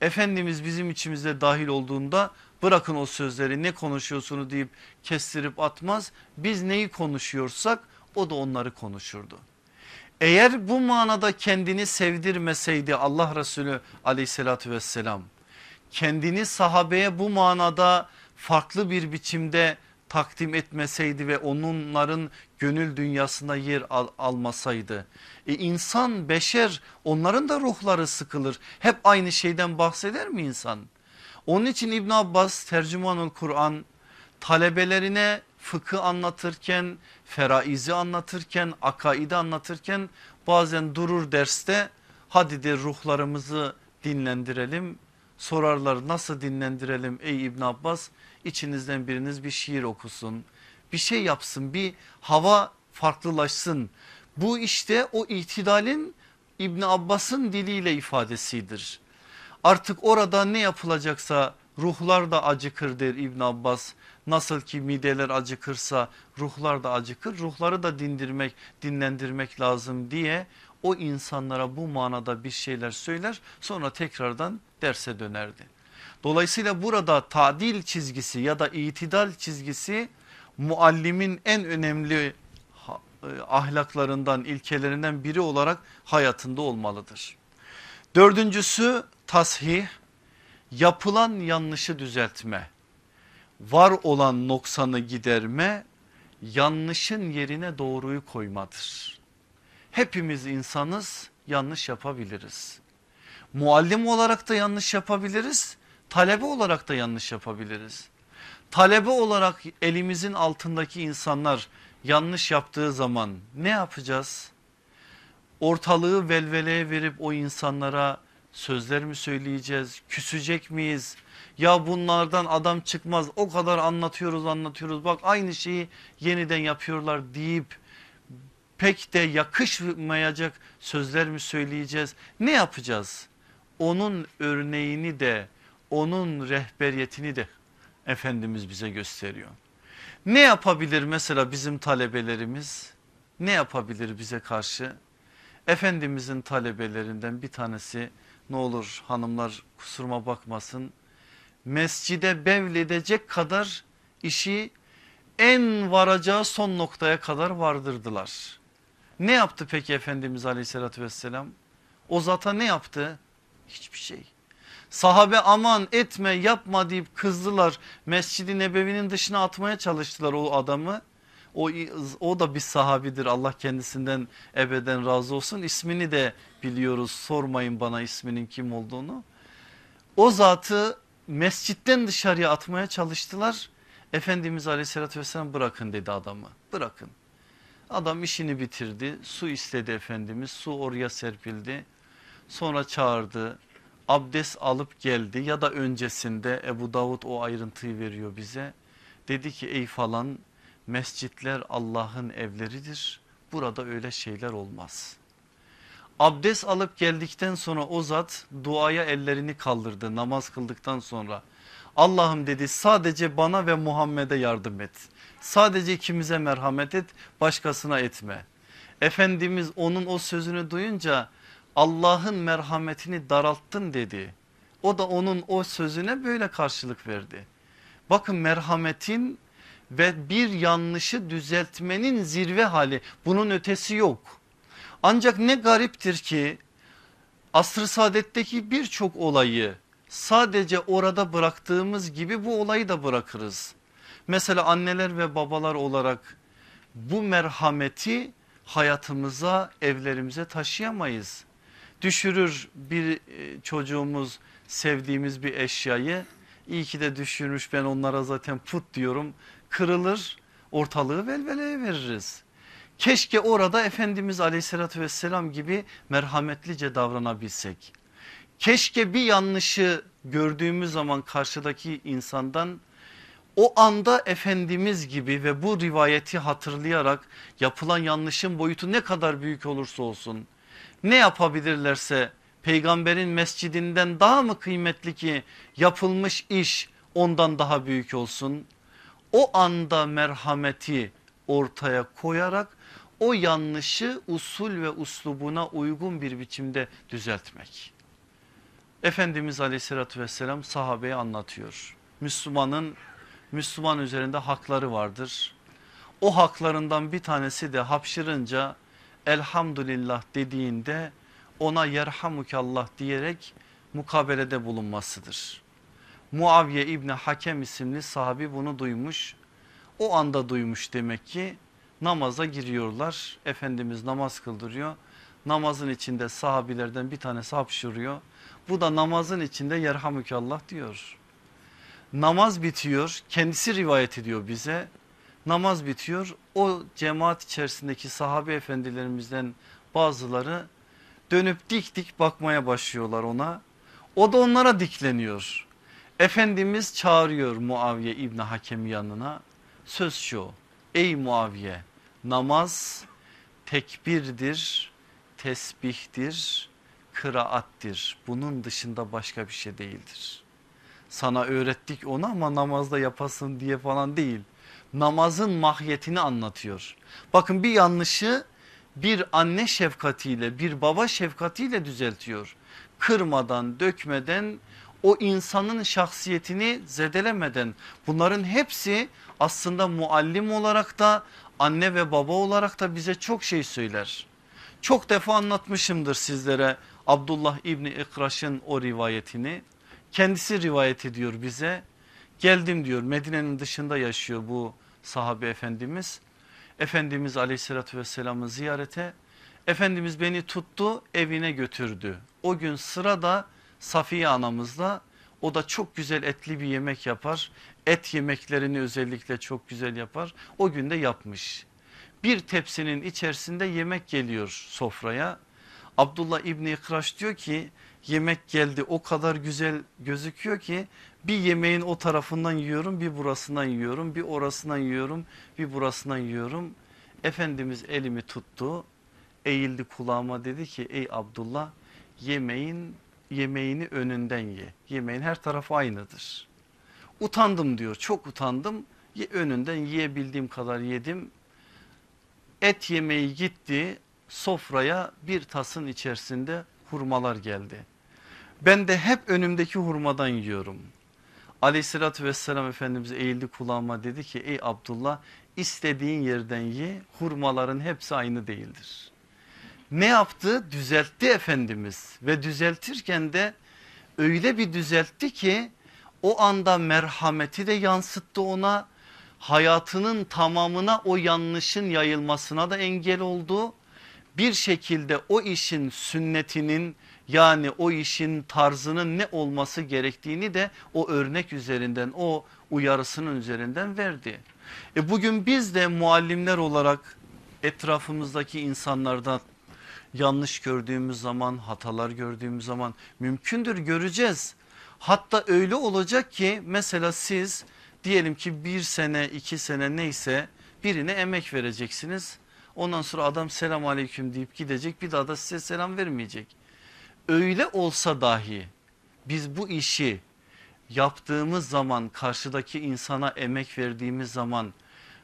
Efendimiz bizim içimizde dahil olduğunda bırakın o sözleri ne konuşuyorsunuz deyip kestirip atmaz. Biz neyi konuşuyorsak o da onları konuşurdu. Eğer bu manada kendini sevdirmeseydi Allah Resulü aleyhissalatü vesselam kendini sahabeye bu manada farklı bir biçimde takdim etmeseydi ve onların gönül dünyasına yer al, almasaydı. E insan beşer onların da ruhları sıkılır. Hep aynı şeyden bahseder mi insan? Onun için İbn Abbas tercümanul Kur'an talebelerine fıkı anlatırken, feraizi anlatırken, akaidi anlatırken bazen durur derste hadi de ruhlarımızı dinlendirelim. Sorarlar nasıl dinlendirelim ey İbn Abbas? İçinizden biriniz bir şiir okusun, bir şey yapsın, bir hava farklılaşsın. Bu işte o itidalin İbn Abbas'ın diliyle ifadesidir. Artık orada ne yapılacaksa ruhlar da acıkır der İbn Abbas. Nasıl ki mideler acıkırsa ruhlar da acıkır. Ruhları da dindirmek, dinlendirmek lazım diye o insanlara bu manada bir şeyler söyler sonra tekrardan derse dönerdi. Dolayısıyla burada tadil çizgisi ya da itidal çizgisi muallimin en önemli e, ahlaklarından, ilkelerinden biri olarak hayatında olmalıdır. Dördüncüsü tasih, yapılan yanlışı düzeltme, var olan noksanı giderme, yanlışın yerine doğruyu koymadır. Hepimiz insanız, yanlış yapabiliriz. Muallim olarak da yanlış yapabiliriz, talebe olarak da yanlış yapabiliriz. Talebe olarak elimizin altındaki insanlar yanlış yaptığı zaman ne yapacağız? Ortalığı velveleye verip o insanlara sözler mi söyleyeceğiz? Küsecek miyiz? Ya bunlardan adam çıkmaz o kadar anlatıyoruz anlatıyoruz bak aynı şeyi yeniden yapıyorlar deyip pek de yakışmayacak sözler mi söyleyeceğiz? Ne yapacağız? Onun örneğini de onun rehberiyetini de Efendimiz bize gösteriyor. Ne yapabilir mesela bizim talebelerimiz? Ne yapabilir bize karşı? Efendimizin talebelerinden bir tanesi ne olur hanımlar kusuruma bakmasın. Mescide bevledecek kadar işi en varacağı son noktaya kadar vardırdılar. Ne yaptı peki Efendimiz aleyhissalatü vesselam? O zata ne yaptı? Hiçbir şey. Sahabe aman etme yapma deyip kızdılar. Mescid-i Nebevi'nin dışına atmaya çalıştılar o adamı. O, o da bir sahabidir Allah kendisinden ebeden razı olsun. İsmini de biliyoruz sormayın bana isminin kim olduğunu. O zatı mescitten dışarıya atmaya çalıştılar. Efendimiz aleyhissalatü vesselam bırakın dedi adamı bırakın. Adam işini bitirdi su istedi Efendimiz su oraya serpildi. Sonra çağırdı abdest alıp geldi ya da öncesinde Ebu Davud o ayrıntıyı veriyor bize. Dedi ki ey falan mescitler Allah'ın evleridir burada öyle şeyler olmaz. Abdest alıp geldikten sonra o zat duaya ellerini kaldırdı namaz kıldıktan sonra. Allah'ım dedi sadece bana ve Muhammed'e yardım et. Sadece ikimize merhamet et başkasına etme. Efendimiz onun o sözünü duyunca Allah'ın merhametini daralttın dedi. O da onun o sözüne böyle karşılık verdi. Bakın merhametin ve bir yanlışı düzeltmenin zirve hali bunun ötesi yok. Ancak ne gariptir ki asr-ı saadetteki birçok olayı sadece orada bıraktığımız gibi bu olayı da bırakırız. Mesela anneler ve babalar olarak bu merhameti hayatımıza evlerimize taşıyamayız düşürür bir e, çocuğumuz sevdiğimiz bir eşyayı iyi ki de düşürmüş ben onlara zaten put diyorum kırılır ortalığı velveleye veririz. Keşke orada Efendimiz aleyhissalatü vesselam gibi merhametlice davranabilsek. Keşke bir yanlışı gördüğümüz zaman karşıdaki insandan o anda Efendimiz gibi ve bu rivayeti hatırlayarak yapılan yanlışın boyutu ne kadar büyük olursa olsun ne yapabilirlerse peygamberin mescidinden daha mı kıymetli ki yapılmış iş ondan daha büyük olsun? O anda merhameti ortaya koyarak o yanlışı usul ve uslubuna uygun bir biçimde düzeltmek. Efendimiz aleyhissalatü vesselam sahabeye anlatıyor. Müslümanın Müslüman üzerinde hakları vardır. O haklarından bir tanesi de hapşırınca elhamdülillah dediğinde ona yerhamukallah diyerek mukabelede bulunmasıdır. Muaviye İbni Hakem isimli sahabi bunu duymuş. O anda duymuş demek ki namaza giriyorlar. Efendimiz namaz kıldırıyor. Namazın içinde sahabilerden bir tanesi hapşırıyor. Bu da namazın içinde yerhamukallah diyor. Namaz bitiyor kendisi rivayet ediyor bize namaz bitiyor. O cemaat içerisindeki sahabe efendilerimizden bazıları dönüp dik dik bakmaya başlıyorlar ona. O da onlara dikleniyor. Efendimiz çağırıyor Muaviye İbni Hakem yanına. Söz şu ey Muaviye namaz tekbirdir, tesbihtir, kıraattir. Bunun dışında başka bir şey değildir. Sana öğrettik onu ama namazda yapasın diye falan değil namazın mahiyetini anlatıyor. Bakın bir yanlışı bir anne şefkatiyle bir baba şefkatiyle düzeltiyor. Kırmadan dökmeden o insanın şahsiyetini zedelemeden bunların hepsi aslında muallim olarak da anne ve baba olarak da bize çok şey söyler. Çok defa anlatmışımdır sizlere Abdullah İbni İkraş'ın o rivayetini. Kendisi rivayet ediyor bize. Geldim diyor Medine'nin dışında yaşıyor bu sahabe efendimiz. Efendimiz aleyhissalatü vesselam'ı ziyarete. Efendimiz beni tuttu evine götürdü. O gün sırada Safiye anamızla o da çok güzel etli bir yemek yapar. Et yemeklerini özellikle çok güzel yapar. O gün de yapmış. Bir tepsinin içerisinde yemek geliyor sofraya. Abdullah İbni İkraş diyor ki yemek geldi o kadar güzel gözüküyor ki bir yemeğin o tarafından yiyorum bir burasından yiyorum bir orasından yiyorum bir burasından yiyorum. Efendimiz elimi tuttu eğildi kulağıma dedi ki ey Abdullah yemeğin yemeğini önünden ye. Yemeğin her tarafı aynıdır. Utandım diyor çok utandım önünden yiyebildiğim kadar yedim. Et yemeği gitti sofraya bir tasın içerisinde hurmalar geldi. Ben de hep önümdeki hurmadan yiyorum. Aleyhissalatü vesselam Efendimiz eğildi kulağıma dedi ki ey Abdullah istediğin yerden ye hurmaların hepsi aynı değildir. Ne yaptı? Düzeltti Efendimiz ve düzeltirken de öyle bir düzeltti ki o anda merhameti de yansıttı ona hayatının tamamına o yanlışın yayılmasına da engel oldu. Bir şekilde o işin sünnetinin yani o işin tarzının ne olması gerektiğini de o örnek üzerinden o uyarısının üzerinden verdi. E bugün biz de muallimler olarak etrafımızdaki insanlardan yanlış gördüğümüz zaman hatalar gördüğümüz zaman mümkündür göreceğiz. Hatta öyle olacak ki mesela siz diyelim ki bir sene iki sene neyse birine emek vereceksiniz. Ondan sonra adam selam aleyküm deyip gidecek bir daha da size selam vermeyecek. Öyle olsa dahi biz bu işi yaptığımız zaman karşıdaki insana emek verdiğimiz zaman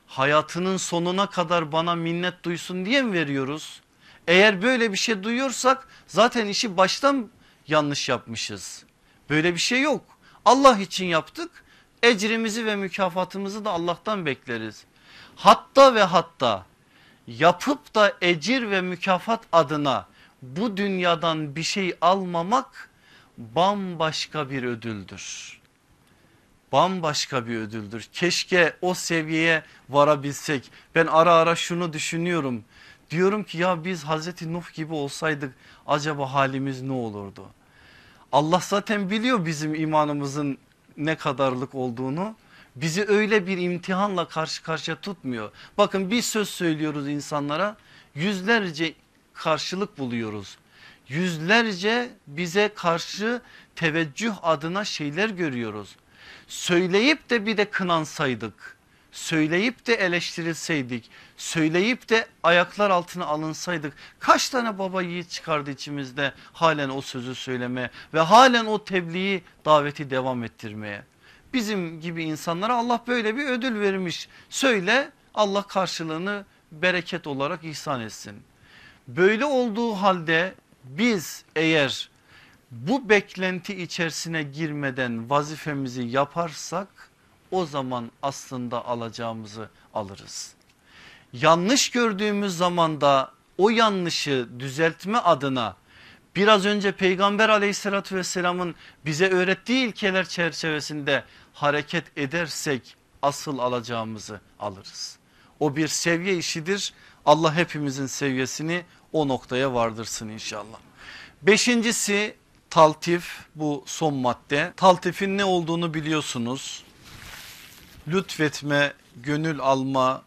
hayatının sonuna kadar bana minnet duysun diye mi veriyoruz? Eğer böyle bir şey duyuyorsak zaten işi baştan yanlış yapmışız. Böyle bir şey yok. Allah için yaptık. Ecrimizi ve mükafatımızı da Allah'tan bekleriz. Hatta ve hatta yapıp da ecir ve mükafat adına bu dünyadan bir şey almamak bambaşka bir ödüldür. Bambaşka bir ödüldür. Keşke o seviyeye varabilsek. Ben ara ara şunu düşünüyorum. Diyorum ki ya biz Hazreti Nuh gibi olsaydık acaba halimiz ne olurdu? Allah zaten biliyor bizim imanımızın ne kadarlık olduğunu. Bizi öyle bir imtihanla karşı karşıya tutmuyor. Bakın bir söz söylüyoruz insanlara yüzlerce karşılık buluyoruz. Yüzlerce bize karşı teveccüh adına şeyler görüyoruz. Söyleyip de bir de kınansaydık söyleyip de eleştirilseydik, söyleyip de ayaklar altına alınsaydık kaç tane baba yiğit çıkardı içimizde halen o sözü söylemeye ve halen o tebliği daveti devam ettirmeye. Bizim gibi insanlara Allah böyle bir ödül vermiş. Söyle Allah karşılığını bereket olarak ihsan etsin. Böyle olduğu halde biz eğer bu beklenti içerisine girmeden vazifemizi yaparsak o zaman aslında alacağımızı alırız. Yanlış gördüğümüz zaman da o yanlışı düzeltme adına biraz önce peygamber aleyhissalatü vesselamın bize öğrettiği ilkeler çerçevesinde hareket edersek asıl alacağımızı alırız. O bir seviye işidir. Allah hepimizin seviyesini o noktaya vardırsın inşallah. Beşincisi taltif bu son madde. Taltifin ne olduğunu biliyorsunuz lütfetme, gönül alma,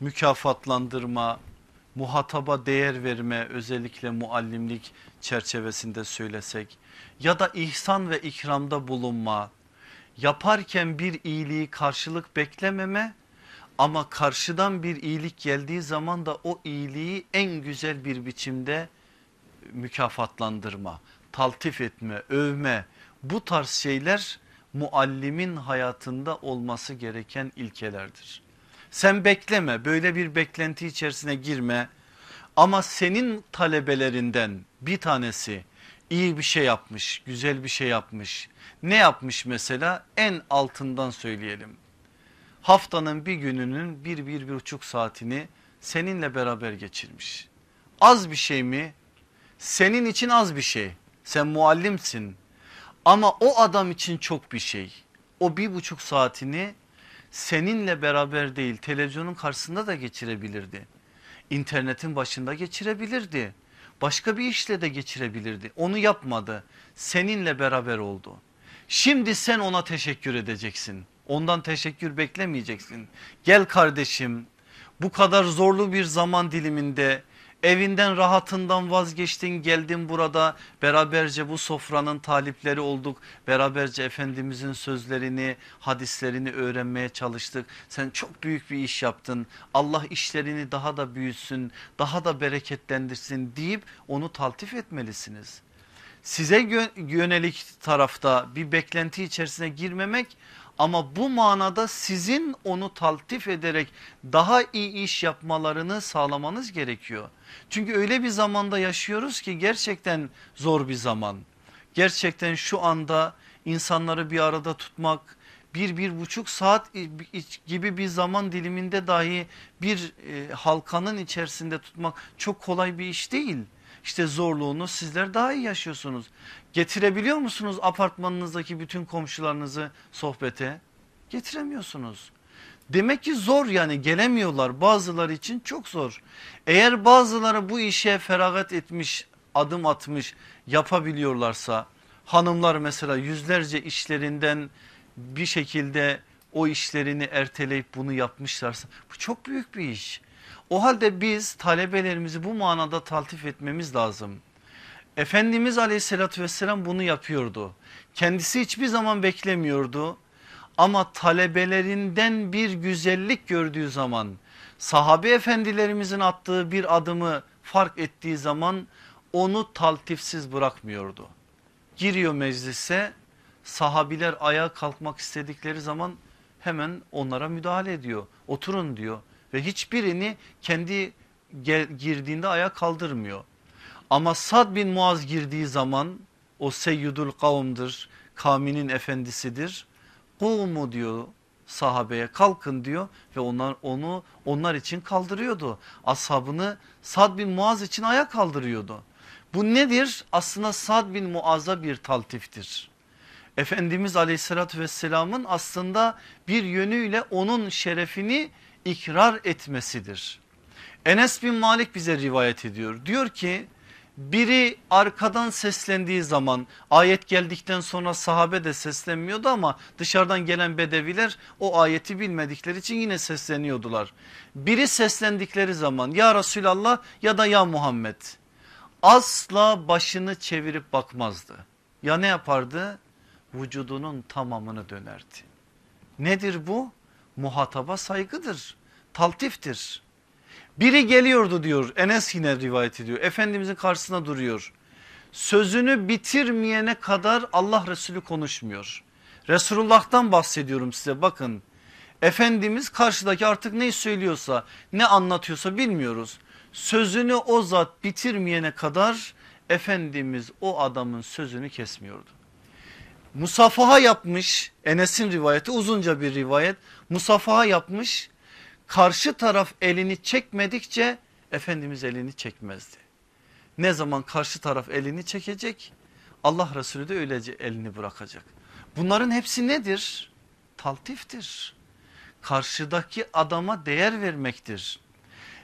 mükafatlandırma, muhataba değer verme özellikle muallimlik çerçevesinde söylesek ya da ihsan ve ikramda bulunma, yaparken bir iyiliği karşılık beklememe ama karşıdan bir iyilik geldiği zaman da o iyiliği en güzel bir biçimde mükafatlandırma, taltif etme, övme bu tarz şeyler muallimin hayatında olması gereken ilkelerdir. Sen bekleme böyle bir beklenti içerisine girme ama senin talebelerinden bir tanesi iyi bir şey yapmış, güzel bir şey yapmış. Ne yapmış mesela? En altından söyleyelim. Haftanın bir gününün bir, bir, bir buçuk saatini seninle beraber geçirmiş. Az bir şey mi? Senin için az bir şey. Sen muallimsin. Ama o adam için çok bir şey. O bir buçuk saatini seninle beraber değil televizyonun karşısında da geçirebilirdi. İnternetin başında geçirebilirdi. Başka bir işle de geçirebilirdi. Onu yapmadı. Seninle beraber oldu. Şimdi sen ona teşekkür edeceksin. Ondan teşekkür beklemeyeceksin. Gel kardeşim bu kadar zorlu bir zaman diliminde Evinden rahatından vazgeçtin geldin burada beraberce bu sofranın talipleri olduk. Beraberce Efendimizin sözlerini hadislerini öğrenmeye çalıştık. Sen çok büyük bir iş yaptın. Allah işlerini daha da büyütsün daha da bereketlendirsin deyip onu taltif etmelisiniz. Size yönelik tarafta bir beklenti içerisine girmemek ama bu manada sizin onu taltif ederek daha iyi iş yapmalarını sağlamanız gerekiyor. Çünkü öyle bir zamanda yaşıyoruz ki gerçekten zor bir zaman. Gerçekten şu anda insanları bir arada tutmak bir bir buçuk saat gibi bir zaman diliminde dahi bir e, halkanın içerisinde tutmak çok kolay bir iş değil. İşte zorluğunu sizler daha iyi yaşıyorsunuz. Getirebiliyor musunuz apartmanınızdaki bütün komşularınızı sohbete? Getiremiyorsunuz. Demek ki zor yani gelemiyorlar bazıları için çok zor. Eğer bazıları bu işe feragat etmiş adım atmış yapabiliyorlarsa hanımlar mesela yüzlerce işlerinden bir şekilde o işlerini erteleyip bunu yapmışlarsa bu çok büyük bir iş. O halde biz talebelerimizi bu manada taltif etmemiz lazım. Efendimiz aleyhissalatü vesselam bunu yapıyordu. Kendisi hiçbir zaman beklemiyordu ama talebelerinden bir güzellik gördüğü zaman sahabe efendilerimizin attığı bir adımı fark ettiği zaman onu taltifsiz bırakmıyordu. Giriyor meclise sahabiler ayağa kalkmak istedikleri zaman hemen onlara müdahale ediyor. Oturun diyor ve hiçbirini kendi girdiğinde ayağa kaldırmıyor. Ama Sad bin Muaz girdiği zaman o seyyidul kavmdır, kavminin efendisidir Kumu diyor sahabeye kalkın diyor ve onlar onu onlar için kaldırıyordu. Ashabını Sad bin Muaz için ayağa kaldırıyordu. Bu nedir? Aslında Sad bin Muaz'a bir taltiftir. Efendimiz aleyhissalatü vesselamın aslında bir yönüyle onun şerefini ikrar etmesidir. Enes bin Malik bize rivayet ediyor. Diyor ki biri arkadan seslendiği zaman ayet geldikten sonra sahabe de seslenmiyordu ama dışarıdan gelen bedeviler o ayeti bilmedikleri için yine sesleniyordular. Biri seslendikleri zaman ya Resulallah ya da ya Muhammed asla başını çevirip bakmazdı. Ya ne yapardı? Vücudunun tamamını dönerdi. Nedir bu? Muhataba saygıdır, taltiftir. Biri geliyordu diyor Enes yine rivayet ediyor. Efendimizin karşısına duruyor. Sözünü bitirmeyene kadar Allah Resulü konuşmuyor. Resulullah'tan bahsediyorum size bakın. Efendimiz karşıdaki artık ne söylüyorsa ne anlatıyorsa bilmiyoruz. Sözünü o zat bitirmeyene kadar Efendimiz o adamın sözünü kesmiyordu. Musafaha yapmış Enes'in rivayeti uzunca bir rivayet. Musafaha yapmış karşı taraf elini çekmedikçe Efendimiz elini çekmezdi. Ne zaman karşı taraf elini çekecek Allah Resulü de öylece elini bırakacak. Bunların hepsi nedir? Taltiftir. Karşıdaki adama değer vermektir.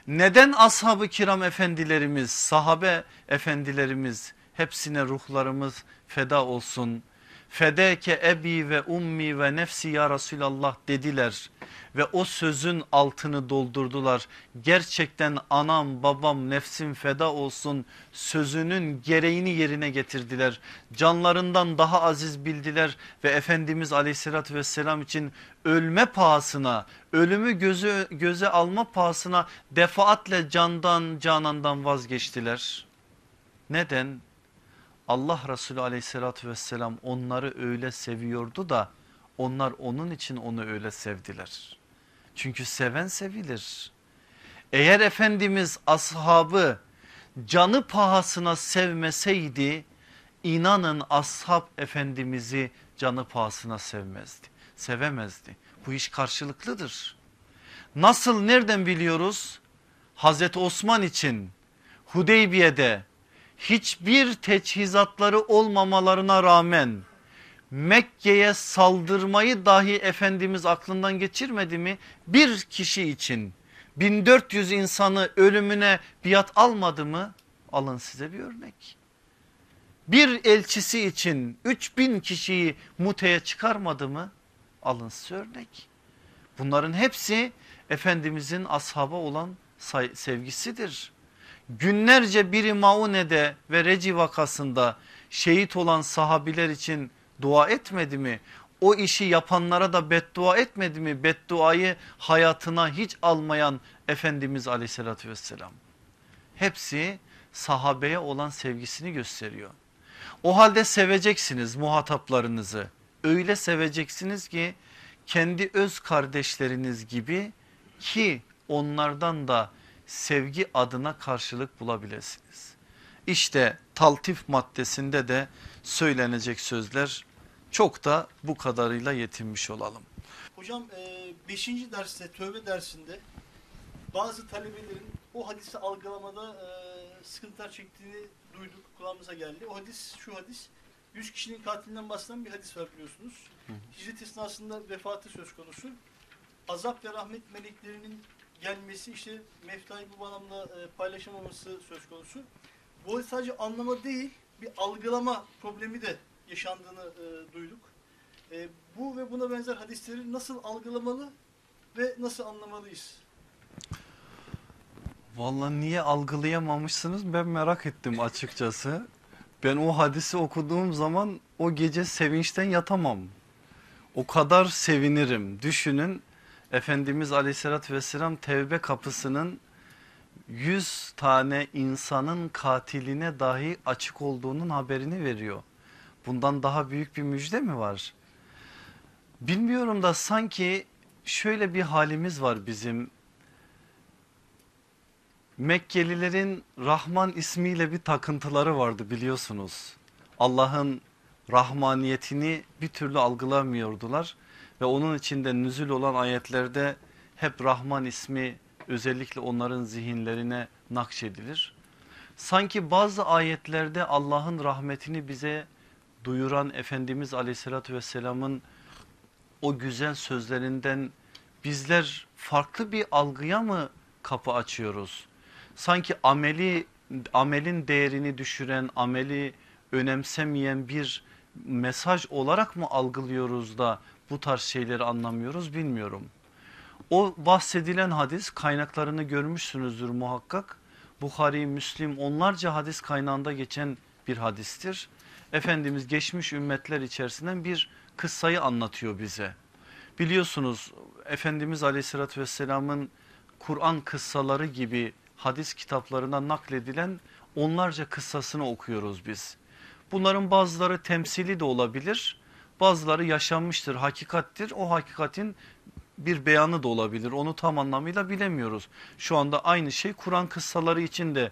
Neden ashab-ı kiram efendilerimiz, sahabe efendilerimiz hepsine ruhlarımız feda olsun. Fedeke ebi ve ummi ve nefsi ya Resulallah dediler ve o sözün altını doldurdular. Gerçekten anam babam nefsim feda olsun sözünün gereğini yerine getirdiler. Canlarından daha aziz bildiler ve Efendimiz aleyhissalatü vesselam için ölme pahasına ölümü gözü, göze alma pahasına defaatle candan canandan vazgeçtiler. Neden? Allah Resulü aleyhissalatü vesselam onları öyle seviyordu da onlar onun için onu öyle sevdiler. Çünkü seven sevilir. Eğer Efendimiz ashabı canı pahasına sevmeseydi inanın ashab Efendimiz'i canı pahasına sevmezdi. Sevemezdi. Bu iş karşılıklıdır. Nasıl nereden biliyoruz? Hazreti Osman için Hudeybiye'de hiçbir teçhizatları olmamalarına rağmen Mekke'ye saldırmayı dahi Efendimiz aklından geçirmedi mi? Bir kişi için 1400 insanı ölümüne biat almadı mı? Alın size bir örnek. Bir elçisi için 3000 kişiyi muteye çıkarmadı mı? Alın size örnek. Bunların hepsi Efendimizin ashaba olan sevgisidir. Günlerce biri Maune'de ve Reci vakasında şehit olan sahabiler için dua etmedi mi? O işi yapanlara da beddua etmedi mi? Bedduayı hayatına hiç almayan Efendimiz aleyhissalatü vesselam. Hepsi sahabeye olan sevgisini gösteriyor. O halde seveceksiniz muhataplarınızı. Öyle seveceksiniz ki kendi öz kardeşleriniz gibi ki onlardan da sevgi adına karşılık bulabilirsiniz. İşte taltif maddesinde de söylenecek sözler çok da bu kadarıyla yetinmiş olalım. Hocam 5. E, derste tövbe dersinde bazı talebelerin o hadisi algılamada e, sıkıntılar çektiğini duyduk kulağımıza geldi. O hadis şu hadis 100 kişinin katilinden bahseden bir hadis var biliyorsunuz. Hicret esnasında vefatı söz konusu. Azap ve rahmet meleklerinin gelmesi işte Meftayı bu bağlamda e, paylaşamaması söz konusu. Bu sadece anlama değil bir algılama problemi de yaşandığını e, duyduk. E, bu ve buna benzer hadisleri nasıl algılamalı ve nasıl anlamalıyız? Vallahi niye algılayamamışsınız ben merak ettim açıkçası. Ben o hadisi okuduğum zaman o gece sevinçten yatamam. O kadar sevinirim. Düşünün Efendimiz aleyhissalatü vesselam tevbe kapısının 100 tane insanın katiline dahi açık olduğunun haberini veriyor. Bundan daha büyük bir müjde mi var? Bilmiyorum da sanki şöyle bir halimiz var bizim. Mekkelilerin Rahman ismiyle bir takıntıları vardı biliyorsunuz. Allah'ın rahmaniyetini bir türlü algılamıyordular ve onun içinde nüzül olan ayetlerde hep Rahman ismi özellikle onların zihinlerine nakşedilir. Sanki bazı ayetlerde Allah'ın rahmetini bize duyuran Efendimiz aleyhissalatü vesselamın o güzel sözlerinden bizler farklı bir algıya mı kapı açıyoruz? Sanki ameli amelin değerini düşüren, ameli önemsemeyen bir mesaj olarak mı algılıyoruz da bu tarz şeyleri anlamıyoruz bilmiyorum. O bahsedilen hadis kaynaklarını görmüşsünüzdür muhakkak. Bukhari, Müslim onlarca hadis kaynağında geçen bir hadistir. Efendimiz geçmiş ümmetler içerisinden bir kıssayı anlatıyor bize. Biliyorsunuz Efendimiz aleyhissalatü vesselamın Kur'an kıssaları gibi hadis kitaplarına nakledilen onlarca kıssasını okuyoruz biz. Bunların bazıları temsili de olabilir bazıları yaşanmıştır hakikattir o hakikatin bir beyanı da olabilir onu tam anlamıyla bilemiyoruz. Şu anda aynı şey Kur'an kıssaları için de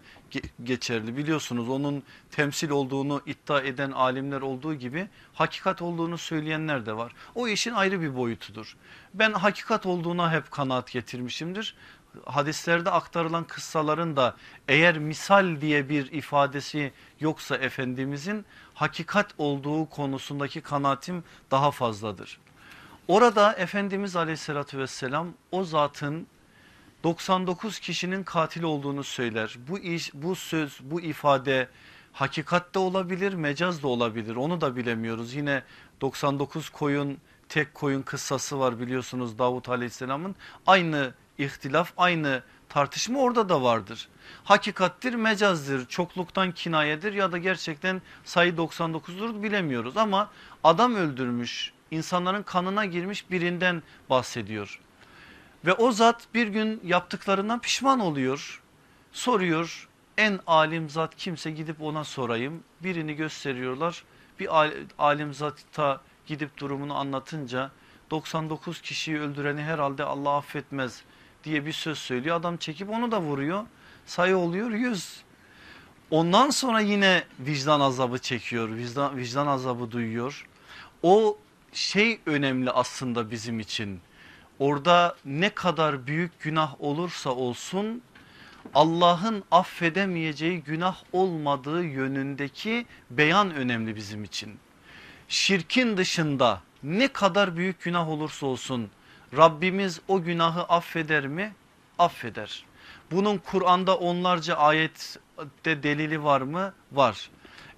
geçerli biliyorsunuz onun temsil olduğunu iddia eden alimler olduğu gibi hakikat olduğunu söyleyenler de var. O işin ayrı bir boyutudur. Ben hakikat olduğuna hep kanaat getirmişimdir. Hadislerde aktarılan kıssaların da eğer misal diye bir ifadesi yoksa Efendimizin hakikat olduğu konusundaki kanaatim daha fazladır. Orada Efendimiz aleyhissalatü vesselam o zatın 99 kişinin katil olduğunu söyler. Bu iş, bu söz, bu ifade hakikat de olabilir, mecaz da olabilir. Onu da bilemiyoruz. Yine 99 koyun, tek koyun kıssası var biliyorsunuz Davut aleyhisselamın. Aynı ihtilaf, aynı tartışma orada da vardır. Hakikattir, mecazdır, çokluktan kinayedir ya da gerçekten sayı 99'dur bilemiyoruz. Ama adam öldürmüş, insanların kanına girmiş birinden bahsediyor. Ve o zat bir gün yaptıklarından pişman oluyor. Soruyor en alim zat kimse gidip ona sorayım. Birini gösteriyorlar. Bir alim zata gidip durumunu anlatınca 99 kişiyi öldüreni herhalde Allah affetmez diye bir söz söylüyor. Adam çekip onu da vuruyor. Sayı oluyor 100. Ondan sonra yine vicdan azabı çekiyor. Vicdan, vicdan azabı duyuyor. O şey önemli aslında bizim için. orada ne kadar büyük günah olursa olsun Allah'ın affedemeyeceği günah olmadığı yönündeki beyan önemli bizim için. Şirkin dışında ne kadar büyük günah olursa olsun Rabbimiz o günahı affeder mi? Affeder. Bunun Kur'an'da onlarca ayette delili var mı? Var.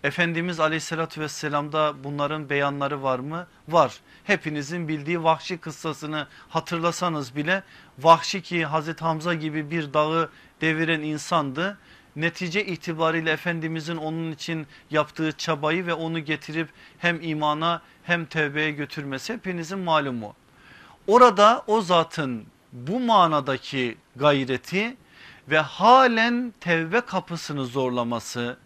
Efendimiz aleyhissalatü vesselamda bunların beyanları var mı? Var. Hepinizin bildiği vahşi kıssasını hatırlasanız bile vahşi ki Hazreti Hamza gibi bir dağı deviren insandı. Netice itibariyle Efendimizin onun için yaptığı çabayı ve onu getirip hem imana hem tevbeye götürmesi hepinizin malumu. Orada o zatın bu manadaki gayreti ve halen tevbe kapısını zorlaması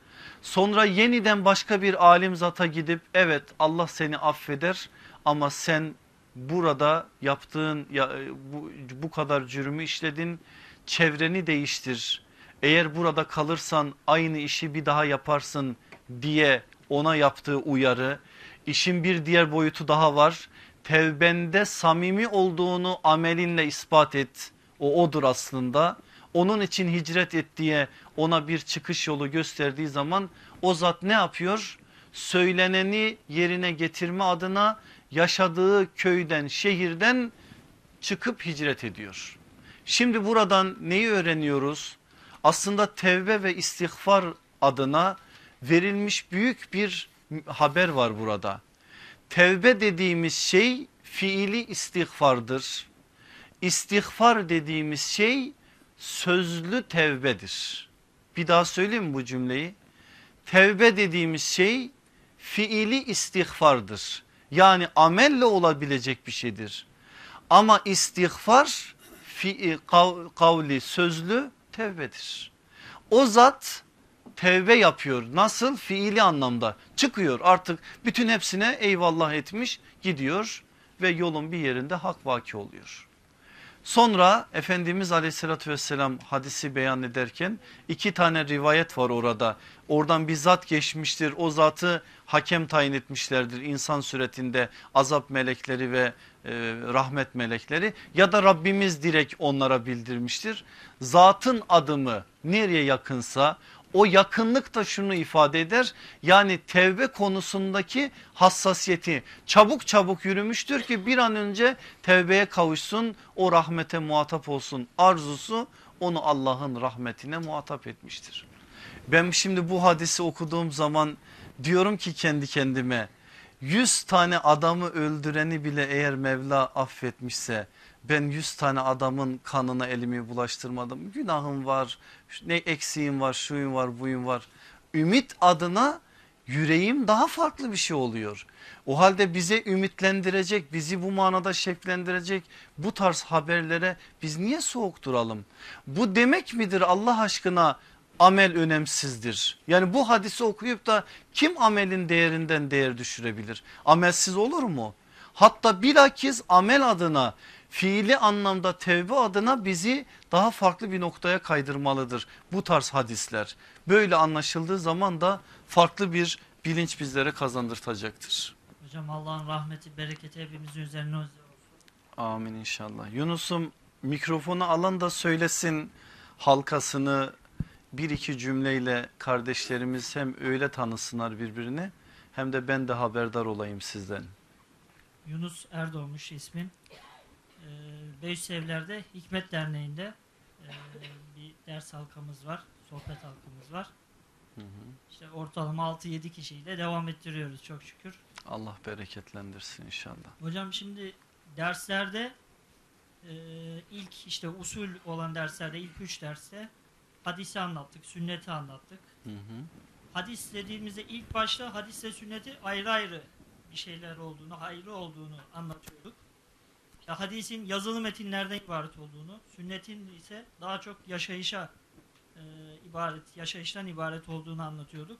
sonra yeniden başka bir alim zata gidip evet Allah seni affeder ama sen burada yaptığın ya, bu, bu kadar cürümü işledin çevreni değiştir. Eğer burada kalırsan aynı işi bir daha yaparsın diye ona yaptığı uyarı işin bir diğer boyutu daha var tevbende samimi olduğunu amelinle ispat et o odur aslında onun için hicret et diye ona bir çıkış yolu gösterdiği zaman o zat ne yapıyor? Söyleneni yerine getirme adına yaşadığı köyden şehirden çıkıp hicret ediyor. Şimdi buradan neyi öğreniyoruz? Aslında tevbe ve istiğfar adına verilmiş büyük bir haber var burada. Tevbe dediğimiz şey fiili istiğfardır. İstiğfar dediğimiz şey sözlü tevbedir. Bir daha söyleyeyim bu cümleyi? Tevbe dediğimiz şey fiili istiğfardır. Yani amelle olabilecek bir şeydir. Ama istiğfar fi, kav, kavli sözlü tevbedir. O zat tevbe yapıyor. Nasıl? Fiili anlamda çıkıyor artık bütün hepsine eyvallah etmiş gidiyor ve yolun bir yerinde hak vaki oluyor. Sonra Efendimiz aleyhissalatü vesselam hadisi beyan ederken iki tane rivayet var orada. Oradan bir zat geçmiştir o zatı hakem tayin etmişlerdir insan suretinde azap melekleri ve e, rahmet melekleri ya da Rabbimiz direkt onlara bildirmiştir. Zatın adımı nereye yakınsa o yakınlık da şunu ifade eder yani tevbe konusundaki hassasiyeti çabuk çabuk yürümüştür ki bir an önce tevbeye kavuşsun o rahmete muhatap olsun arzusu onu Allah'ın rahmetine muhatap etmiştir. Ben şimdi bu hadisi okuduğum zaman diyorum ki kendi kendime 100 tane adamı öldüreni bile eğer Mevla affetmişse ben 100 tane adamın kanına elimi bulaştırmadım. Günahım var, ne eksiğim var, şuyum var, buyum var. Ümit adına yüreğim daha farklı bir şey oluyor. O halde bize ümitlendirecek, bizi bu manada şeklendirecek bu tarz haberlere biz niye soğuk duralım? Bu demek midir Allah aşkına amel önemsizdir. Yani bu hadisi okuyup da kim amelin değerinden değer düşürebilir? Amelsiz olur mu? Hatta bilakis amel adına fiili anlamda tevbe adına bizi daha farklı bir noktaya kaydırmalıdır bu tarz hadisler. Böyle anlaşıldığı zaman da farklı bir bilinç bizlere kazandırtacaktır. Hocam Allah'ın rahmeti, bereketi hepimizin üzerine olsun. Amin inşallah. Yunus'um mikrofonu alan da söylesin halkasını bir iki cümleyle kardeşlerimiz hem öyle tanısınlar birbirini hem de ben de haberdar olayım sizden. Yunus Erdoğmuş ismim. Ee, Beyşevler'de Hikmet Derneği'nde e, bir ders halkamız var, sohbet halkamız var. Hı hı. İşte ortalama 6-7 kişiyle devam ettiriyoruz çok şükür. Allah bereketlendirsin inşallah. Hocam şimdi derslerde e, ilk işte usul olan derslerde ilk üç derste hadisi anlattık, sünneti anlattık. Hı hı. Hadis dediğimizde ilk başta hadisle sünneti ayrı ayrı bir şeyler olduğunu, ayrı olduğunu anlatıyorduk. Hadisin yazılı metinlerden ibaret olduğunu, sünnetin ise daha çok yaşayışa e, ibaret, yaşayıştan ibaret olduğunu anlatıyorduk.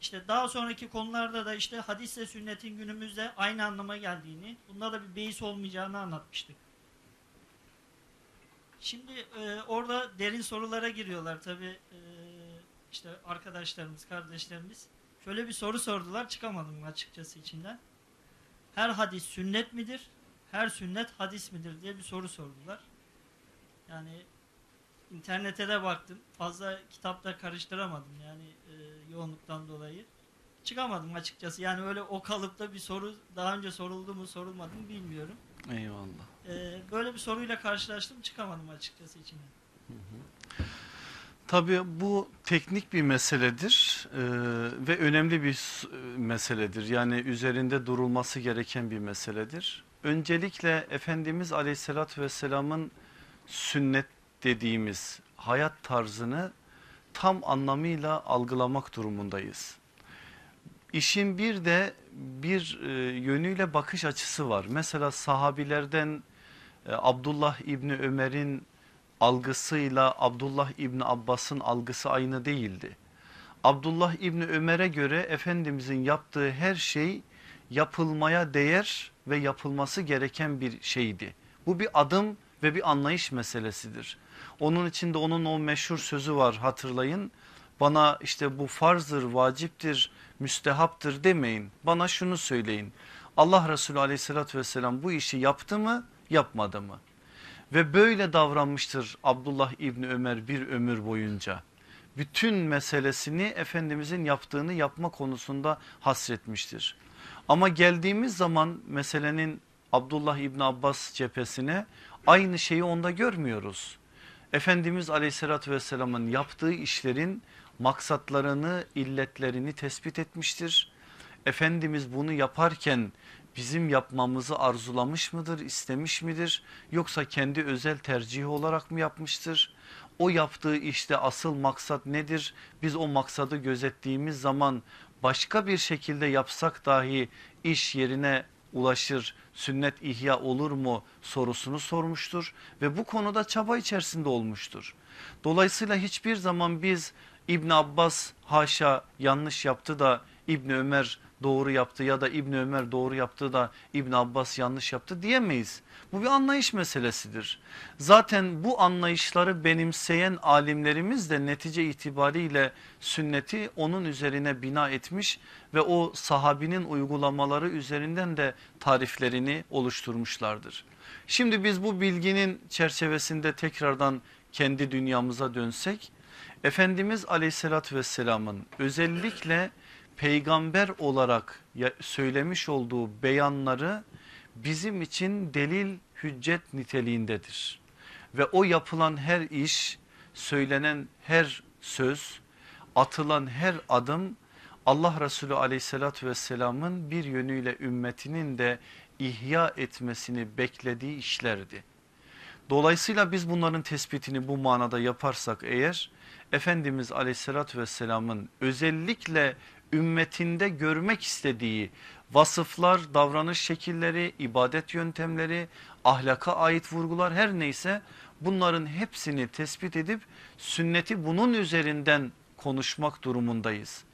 İşte daha sonraki konularda da işte hadisle sünnetin günümüzde aynı anlama geldiğini, bunda da bir beis olmayacağını anlatmıştık. Şimdi e, orada derin sorulara giriyorlar tabi e, işte arkadaşlarımız, kardeşlerimiz. Şöyle bir soru sordular çıkamadım açıkçası içinden. Her hadis sünnet midir? Her sünnet hadis midir diye bir soru sordular. Yani internete de baktım. Fazla kitapta karıştıramadım yani e, yoğunluktan dolayı. Çıkamadım açıkçası. Yani öyle o kalıpta bir soru daha önce soruldu mu sorulmadı mı bilmiyorum. Eyvallah. E, böyle bir soruyla karşılaştım çıkamadım açıkçası içinden. Tabii bu teknik bir meseledir e, ve önemli bir e, meseledir. Yani üzerinde durulması gereken bir meseledir. Öncelikle Efendimiz Aleyhisselatü Vesselam'ın sünnet dediğimiz hayat tarzını tam anlamıyla algılamak durumundayız. İşin bir de bir e, yönüyle bakış açısı var. Mesela sahabilerden e, Abdullah İbni Ömer'in algısıyla Abdullah İbni Abbas'ın algısı aynı değildi. Abdullah İbni Ömer'e göre Efendimizin yaptığı her şey yapılmaya değer ve yapılması gereken bir şeydi. Bu bir adım ve bir anlayış meselesidir. Onun içinde onun o meşhur sözü var hatırlayın. Bana işte bu farzdır, vaciptir, müstehaptır demeyin. Bana şunu söyleyin. Allah Resulü aleyhissalatü vesselam bu işi yaptı mı, yapmadı mı? Ve böyle davranmıştır Abdullah İbni Ömer bir ömür boyunca. Bütün meselesini Efendimizin yaptığını yapma konusunda hasretmiştir. Ama geldiğimiz zaman meselenin Abdullah İbni Abbas cephesine aynı şeyi onda görmüyoruz. Efendimiz aleyhissalatü vesselamın yaptığı işlerin maksatlarını, illetlerini tespit etmiştir. Efendimiz bunu yaparken bizim yapmamızı arzulamış mıdır, istemiş midir? Yoksa kendi özel tercihi olarak mı yapmıştır? O yaptığı işte asıl maksat nedir? Biz o maksadı gözettiğimiz zaman başka bir şekilde yapsak dahi iş yerine ulaşır, sünnet ihya olur mu sorusunu sormuştur ve bu konuda çaba içerisinde olmuştur. Dolayısıyla hiçbir zaman biz İbn Abbas haşa yanlış yaptı da İbn Ömer doğru yaptı ya da İbn Ömer doğru yaptı da İbn Abbas yanlış yaptı diyemeyiz. Bu bir anlayış meselesidir. Zaten bu anlayışları benimseyen alimlerimiz de netice itibariyle sünneti onun üzerine bina etmiş ve o sahabinin uygulamaları üzerinden de tariflerini oluşturmuşlardır. Şimdi biz bu bilginin çerçevesinde tekrardan kendi dünyamıza dönsek Efendimiz aleyhissalatü vesselamın özellikle peygamber olarak söylemiş olduğu beyanları bizim için delil hüccet niteliğindedir. Ve o yapılan her iş, söylenen her söz, atılan her adım Allah Resulü aleyhissalatü vesselamın bir yönüyle ümmetinin de ihya etmesini beklediği işlerdi. Dolayısıyla biz bunların tespitini bu manada yaparsak eğer Efendimiz aleyhissalatü vesselamın özellikle ümmetinde görmek istediği vasıflar, davranış şekilleri, ibadet yöntemleri, ahlaka ait vurgular her neyse bunların hepsini tespit edip sünneti bunun üzerinden konuşmak durumundayız.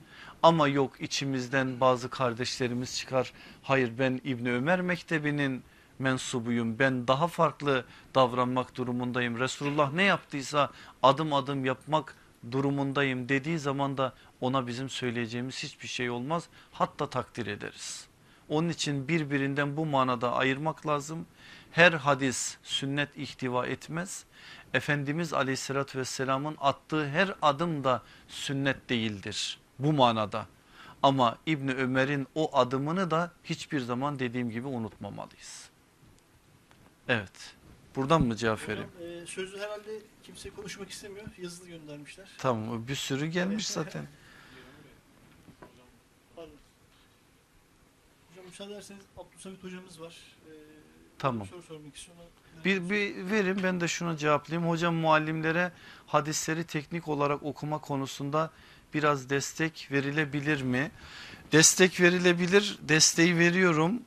Ama yok içimizden bazı kardeşlerimiz çıkar hayır ben İbni Ömer mektebinin mensubuyum ben daha farklı davranmak durumundayım. Resulullah ne yaptıysa adım adım yapmak durumundayım dediği zaman da ona bizim söyleyeceğimiz hiçbir şey olmaz hatta takdir ederiz. Onun için birbirinden bu manada ayırmak lazım. Her hadis sünnet ihtiva etmez. Efendimiz aleyhissalatü vesselamın attığı her adım da sünnet değildir bu manada. Ama İbni Ömer'in o adımını da hiçbir zaman dediğim gibi unutmamalıyız. Evet buradan mı cevap vereyim? Hocam, e, sözü herhalde kimse konuşmak istemiyor. Yazılı göndermişler. Tamam bir sürü gelmiş zaten. Pardon. Hocam müsaade ederseniz Abdülsamit hocamız var. E, Tamam. Bir soru sormak istiyor. Ona- Bir, bir verin ben de şunu cevaplayayım. Hocam muallimlere hadisleri teknik olarak okuma konusunda biraz destek verilebilir mi? Destek verilebilir. Desteği veriyorum.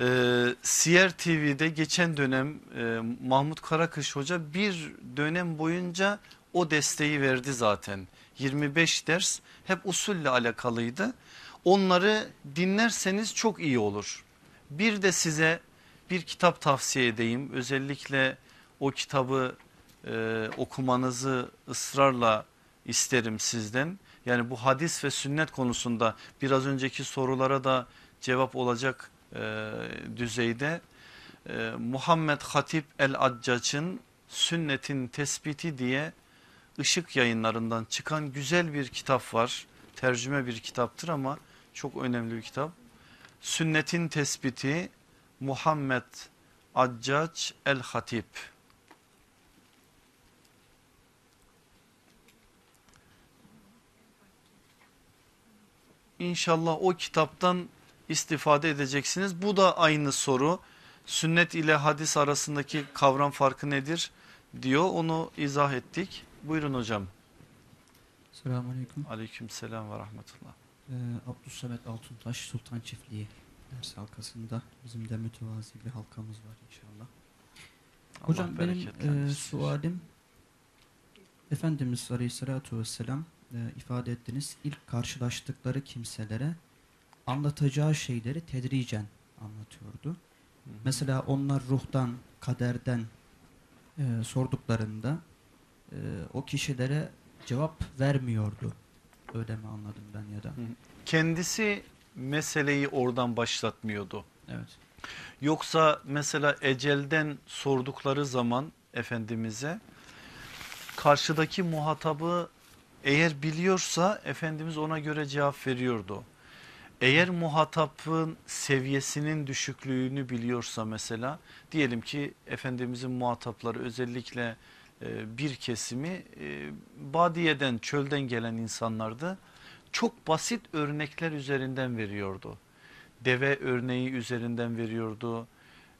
Ee, Siyer TV'de geçen dönem e, Mahmut Karakış Hoca bir dönem boyunca o desteği verdi zaten. 25 ders hep usulle alakalıydı. Onları dinlerseniz çok iyi olur. Bir de size bir kitap tavsiye edeyim. Özellikle o kitabı e, okumanızı ısrarla isterim sizden. Yani bu hadis ve sünnet konusunda biraz önceki sorulara da cevap olacak e, düzeyde. e, Muhammed Hatip el-Accac'ın Sünnetin Tespiti diye ışık yayınlarından çıkan güzel bir kitap var. Tercüme bir kitaptır ama çok önemli bir kitap. Sünnetin Tespiti Muhammed Accac el-Hatip. İnşallah o kitaptan istifade edeceksiniz. Bu da aynı soru. Sünnet ile hadis arasındaki kavram farkı nedir diyor. Onu izah ettik. Buyurun hocam. Selamun Aleyküm. Aleykümselam ve rahmetullah. Ee, Abdülsamet Altuntaş Sultan Çiftliği ders halkasında bizim de mütevazi bir halkamız var inşallah. Allah Hocam benim e, sualim Efendimiz Aleyhisselatü Vesselam e, ifade ettiniz ilk karşılaştıkları kimselere anlatacağı şeyleri tedricen anlatıyordu. Hı hı. Mesela onlar ruhtan, kaderden e, sorduklarında e, o kişilere cevap vermiyordu. Öyle mi anladım ben ya da? Kendisi meseleyi oradan başlatmıyordu. Evet. Yoksa mesela ecelden sordukları zaman Efendimiz'e karşıdaki muhatabı eğer biliyorsa Efendimiz ona göre cevap veriyordu. Eğer muhatabın seviyesinin düşüklüğünü biliyorsa mesela diyelim ki Efendimizin muhatapları özellikle e, bir kesimi e, badiyeden çölden gelen insanlardı. Çok basit örnekler üzerinden veriyordu. Deve örneği üzerinden veriyordu.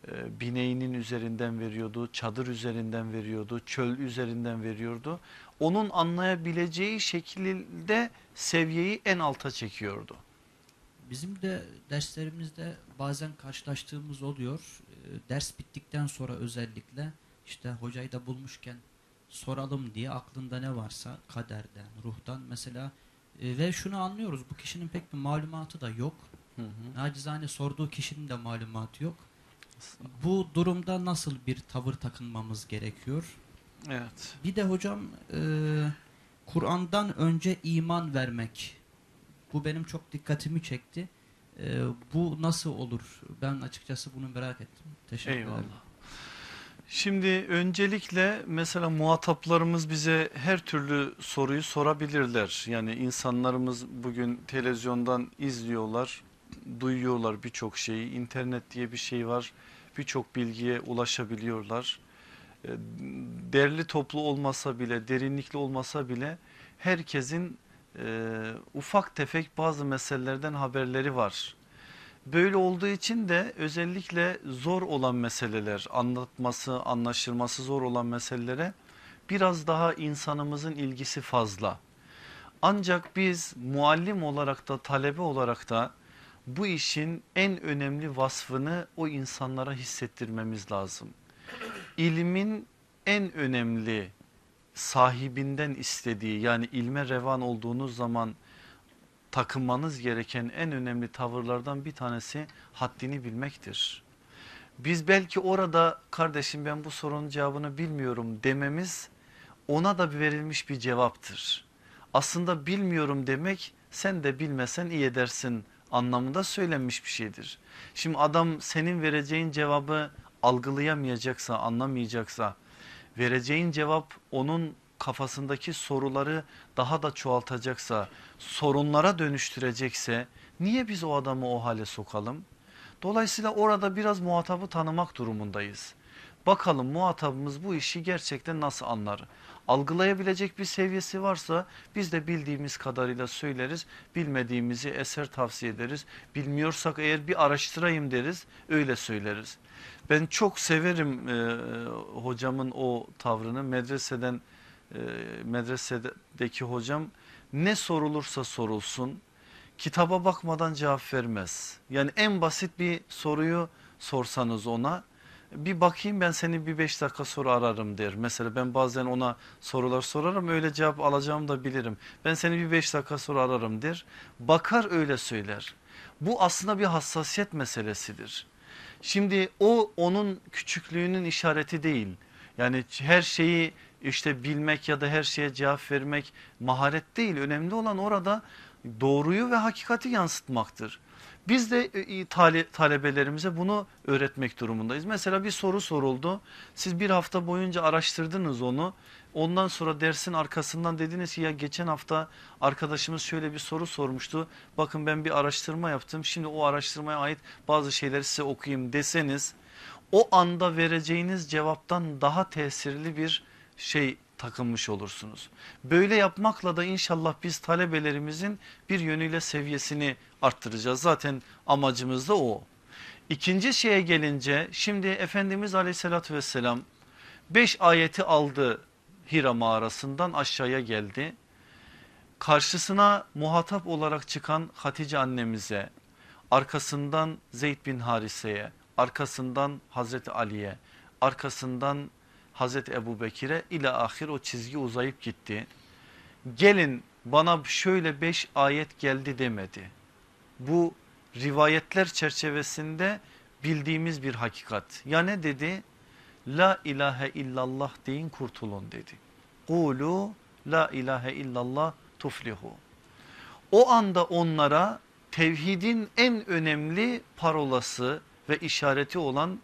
e, Bineğinin üzerinden veriyordu, çadır üzerinden veriyordu, çöl üzerinden veriyordu. Onun anlayabileceği şekilde seviyeyi en alta çekiyordu. Bizim de derslerimizde bazen karşılaştığımız oluyor. Ee, Ders bittikten sonra özellikle işte hocayı da bulmuşken soralım diye aklında ne varsa kaderden, ruhtan mesela e, ve şunu anlıyoruz bu kişinin pek bir malumatı da yok. Hı hı. Nacizane sorduğu kişinin de malumatı yok. Bu durumda nasıl bir tavır takınmamız gerekiyor? Evet. Bir de hocam e, Kur'an'dan önce iman vermek. Bu benim çok dikkatimi çekti. E, bu nasıl olur? Ben açıkçası bunu merak ettim. Teşekkür Eyvallah. ederim. Şimdi öncelikle mesela muhataplarımız bize her türlü soruyu sorabilirler. Yani insanlarımız bugün televizyondan izliyorlar, duyuyorlar birçok şeyi. İnternet diye bir şey var. Birçok bilgiye ulaşabiliyorlar. E, Derli toplu olmasa bile, derinlikli olmasa bile herkesin e, ufak tefek bazı meselelerden haberleri var. Böyle olduğu için de özellikle zor olan meseleler, anlatması, anlaşılması zor olan meselelere biraz daha insanımızın ilgisi fazla. Ancak biz muallim olarak da talebe olarak da bu işin en önemli vasfını o insanlara hissettirmemiz lazım. İlmin en önemli sahibinden istediği yani ilme revan olduğunuz zaman takınmanız gereken en önemli tavırlardan bir tanesi haddini bilmektir. Biz belki orada kardeşim ben bu sorunun cevabını bilmiyorum dememiz ona da verilmiş bir cevaptır. Aslında bilmiyorum demek sen de bilmesen iyi edersin anlamında söylenmiş bir şeydir. Şimdi adam senin vereceğin cevabı algılayamayacaksa anlamayacaksa vereceğin cevap onun kafasındaki soruları daha da çoğaltacaksa, sorunlara dönüştürecekse niye biz o adamı o hale sokalım? Dolayısıyla orada biraz muhatabı tanımak durumundayız. Bakalım muhatabımız bu işi gerçekten nasıl anlar? Algılayabilecek bir seviyesi varsa biz de bildiğimiz kadarıyla söyleriz. Bilmediğimizi eser tavsiye ederiz. Bilmiyorsak eğer bir araştırayım deriz öyle söyleriz. Ben çok severim e, hocamın o tavrını medreseden e, medresedeki hocam ne sorulursa sorulsun kitaba bakmadan cevap vermez. Yani en basit bir soruyu sorsanız ona bir bakayım ben seni bir beş dakika sonra ararım der. Mesela ben bazen ona sorular sorarım öyle cevap alacağımı da bilirim. Ben seni bir beş dakika sonra ararım der. Bakar öyle söyler. Bu aslında bir hassasiyet meselesidir. Şimdi o onun küçüklüğünün işareti değil. Yani her şeyi işte bilmek ya da her şeye cevap vermek maharet değil. Önemli olan orada doğruyu ve hakikati yansıtmaktır. Biz de e, tale- talebelerimize bunu öğretmek durumundayız. Mesela bir soru soruldu. Siz bir hafta boyunca araştırdınız onu. Ondan sonra dersin arkasından dediniz ki ya geçen hafta arkadaşımız şöyle bir soru sormuştu. Bakın ben bir araştırma yaptım. Şimdi o araştırmaya ait bazı şeyleri size okuyayım deseniz o anda vereceğiniz cevaptan daha tesirli bir şey takılmış olursunuz. Böyle yapmakla da inşallah biz talebelerimizin bir yönüyle seviyesini arttıracağız. Zaten amacımız da o. İkinci şeye gelince şimdi Efendimiz aleyhissalatü vesselam 5 ayeti aldı Hira mağarasından aşağıya geldi. Karşısına muhatap olarak çıkan Hatice annemize, arkasından Zeyd bin Harise'ye, arkasından Hazreti Ali'ye, arkasından Hazreti Ebu Bekir'e ile ahir o çizgi uzayıp gitti. Gelin bana şöyle beş ayet geldi demedi. Bu rivayetler çerçevesinde bildiğimiz bir hakikat. Ya ne dedi? La ilahe illallah deyin kurtulun dedi. Kulu la ilahe illallah tuflihu. O anda onlara tevhidin en önemli parolası ve işareti olan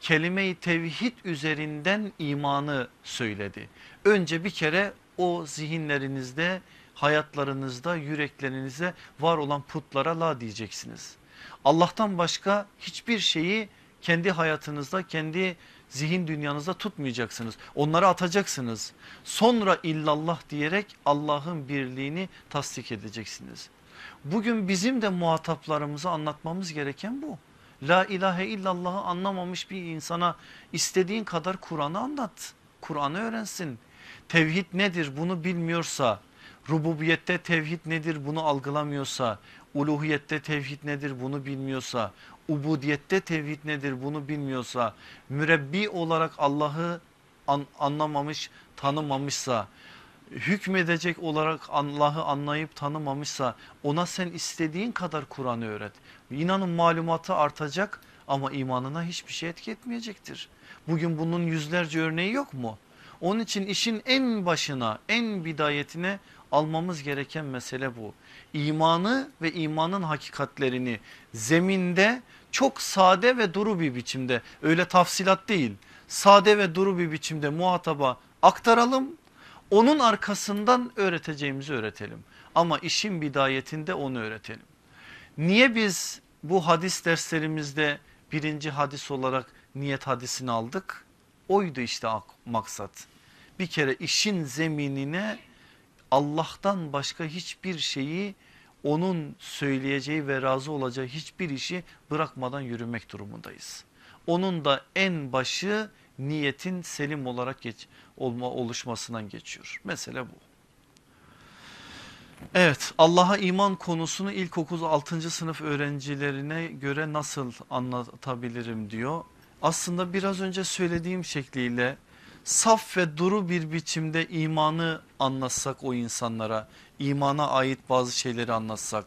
kelime-i tevhid üzerinden imanı söyledi. Önce bir kere o zihinlerinizde, hayatlarınızda, yüreklerinizde var olan putlara la diyeceksiniz. Allah'tan başka hiçbir şeyi kendi hayatınızda, kendi zihin dünyanızda tutmayacaksınız. Onları atacaksınız. Sonra illallah diyerek Allah'ın birliğini tasdik edeceksiniz. Bugün bizim de muhataplarımıza anlatmamız gereken bu. La ilahe illallah'ı anlamamış bir insana istediğin kadar Kur'an'ı anlat. Kur'an'ı öğrensin. Tevhid nedir bunu bilmiyorsa, rububiyette tevhid nedir bunu algılamıyorsa, uluhiyette tevhid nedir bunu bilmiyorsa, ubudiyette tevhid nedir bunu bilmiyorsa, mürebbi olarak Allah'ı an, anlamamış, tanımamışsa, hükmedecek olarak Allah'ı anlayıp tanımamışsa ona sen istediğin kadar Kur'an'ı öğret. İnanın malumatı artacak ama imanına hiçbir şey etki etmeyecektir. Bugün bunun yüzlerce örneği yok mu? Onun için işin en başına en bidayetine almamız gereken mesele bu. İmanı ve imanın hakikatlerini zeminde çok sade ve duru bir biçimde öyle tafsilat değil sade ve duru bir biçimde muhataba aktaralım. Onun arkasından öğreteceğimizi öğretelim ama işin bidayetinde onu öğretelim. Niye biz bu hadis derslerimizde birinci hadis olarak niyet hadisini aldık? Oydu işte maksat. Bir kere işin zeminine Allah'tan başka hiçbir şeyi onun söyleyeceği ve razı olacağı hiçbir işi bırakmadan yürümek durumundayız. Onun da en başı niyetin selim olarak geç, olma, oluşmasından geçiyor. Mesele bu. Evet Allah'a iman konusunu ilkokul 6. sınıf öğrencilerine göre nasıl anlatabilirim diyor. Aslında biraz önce söylediğim şekliyle saf ve duru bir biçimde imanı anlatsak o insanlara, imana ait bazı şeyleri anlatsak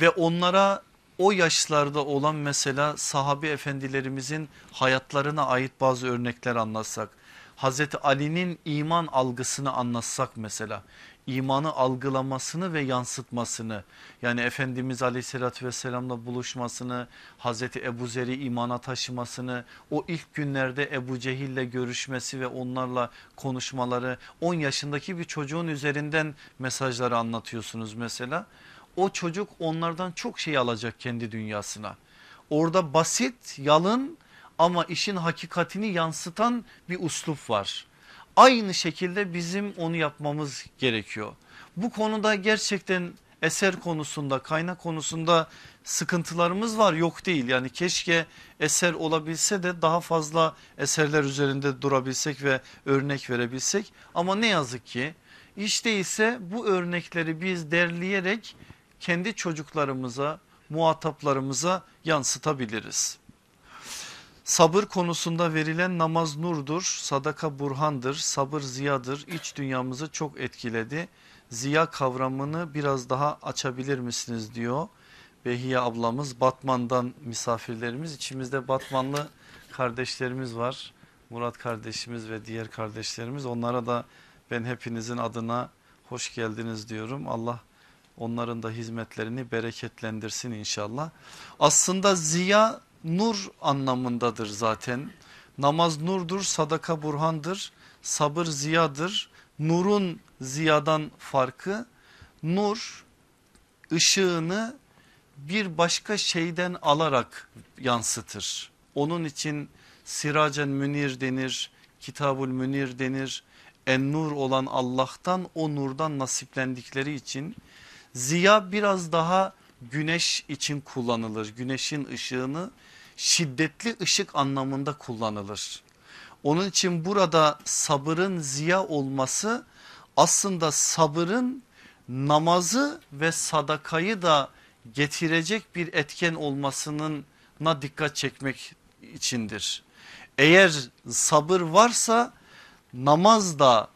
ve onlara o yaşlarda olan mesela sahabi efendilerimizin hayatlarına ait bazı örnekler anlatsak. Hazreti Ali'nin iman algısını anlatsak mesela imanı algılamasını ve yansıtmasını yani Efendimiz aleyhissalatü vesselamla buluşmasını Hazreti Ebu Zer'i imana taşımasını o ilk günlerde Ebu Cehil'le görüşmesi ve onlarla konuşmaları 10 yaşındaki bir çocuğun üzerinden mesajları anlatıyorsunuz mesela o çocuk onlardan çok şey alacak kendi dünyasına. Orada basit, yalın ama işin hakikatini yansıtan bir uslup var. Aynı şekilde bizim onu yapmamız gerekiyor. Bu konuda gerçekten eser konusunda, kaynak konusunda sıkıntılarımız var yok değil. Yani keşke eser olabilse de daha fazla eserler üzerinde durabilsek ve örnek verebilsek. Ama ne yazık ki işte ise bu örnekleri biz derleyerek kendi çocuklarımıza, muhataplarımıza yansıtabiliriz. Sabır konusunda verilen namaz nurdur, sadaka burhandır, sabır ziyadır, iç dünyamızı çok etkiledi. Ziya kavramını biraz daha açabilir misiniz diyor. Behiye ablamız Batman'dan misafirlerimiz içimizde Batmanlı kardeşlerimiz var. Murat kardeşimiz ve diğer kardeşlerimiz onlara da ben hepinizin adına hoş geldiniz diyorum. Allah Onların da hizmetlerini bereketlendirsin inşallah. Aslında ziya nur anlamındadır zaten. Namaz nurdur, sadaka burhandır, sabır ziyadır. Nurun ziyadan farkı nur ışığını bir başka şeyden alarak yansıtır. Onun için siracen münir denir, kitabul münir denir. En nur olan Allah'tan o nurdan nasiplendikleri için ziya biraz daha güneş için kullanılır. Güneşin ışığını şiddetli ışık anlamında kullanılır. Onun için burada sabırın ziya olması aslında sabırın namazı ve sadakayı da getirecek bir etken olmasının na dikkat çekmek içindir. Eğer sabır varsa namaz da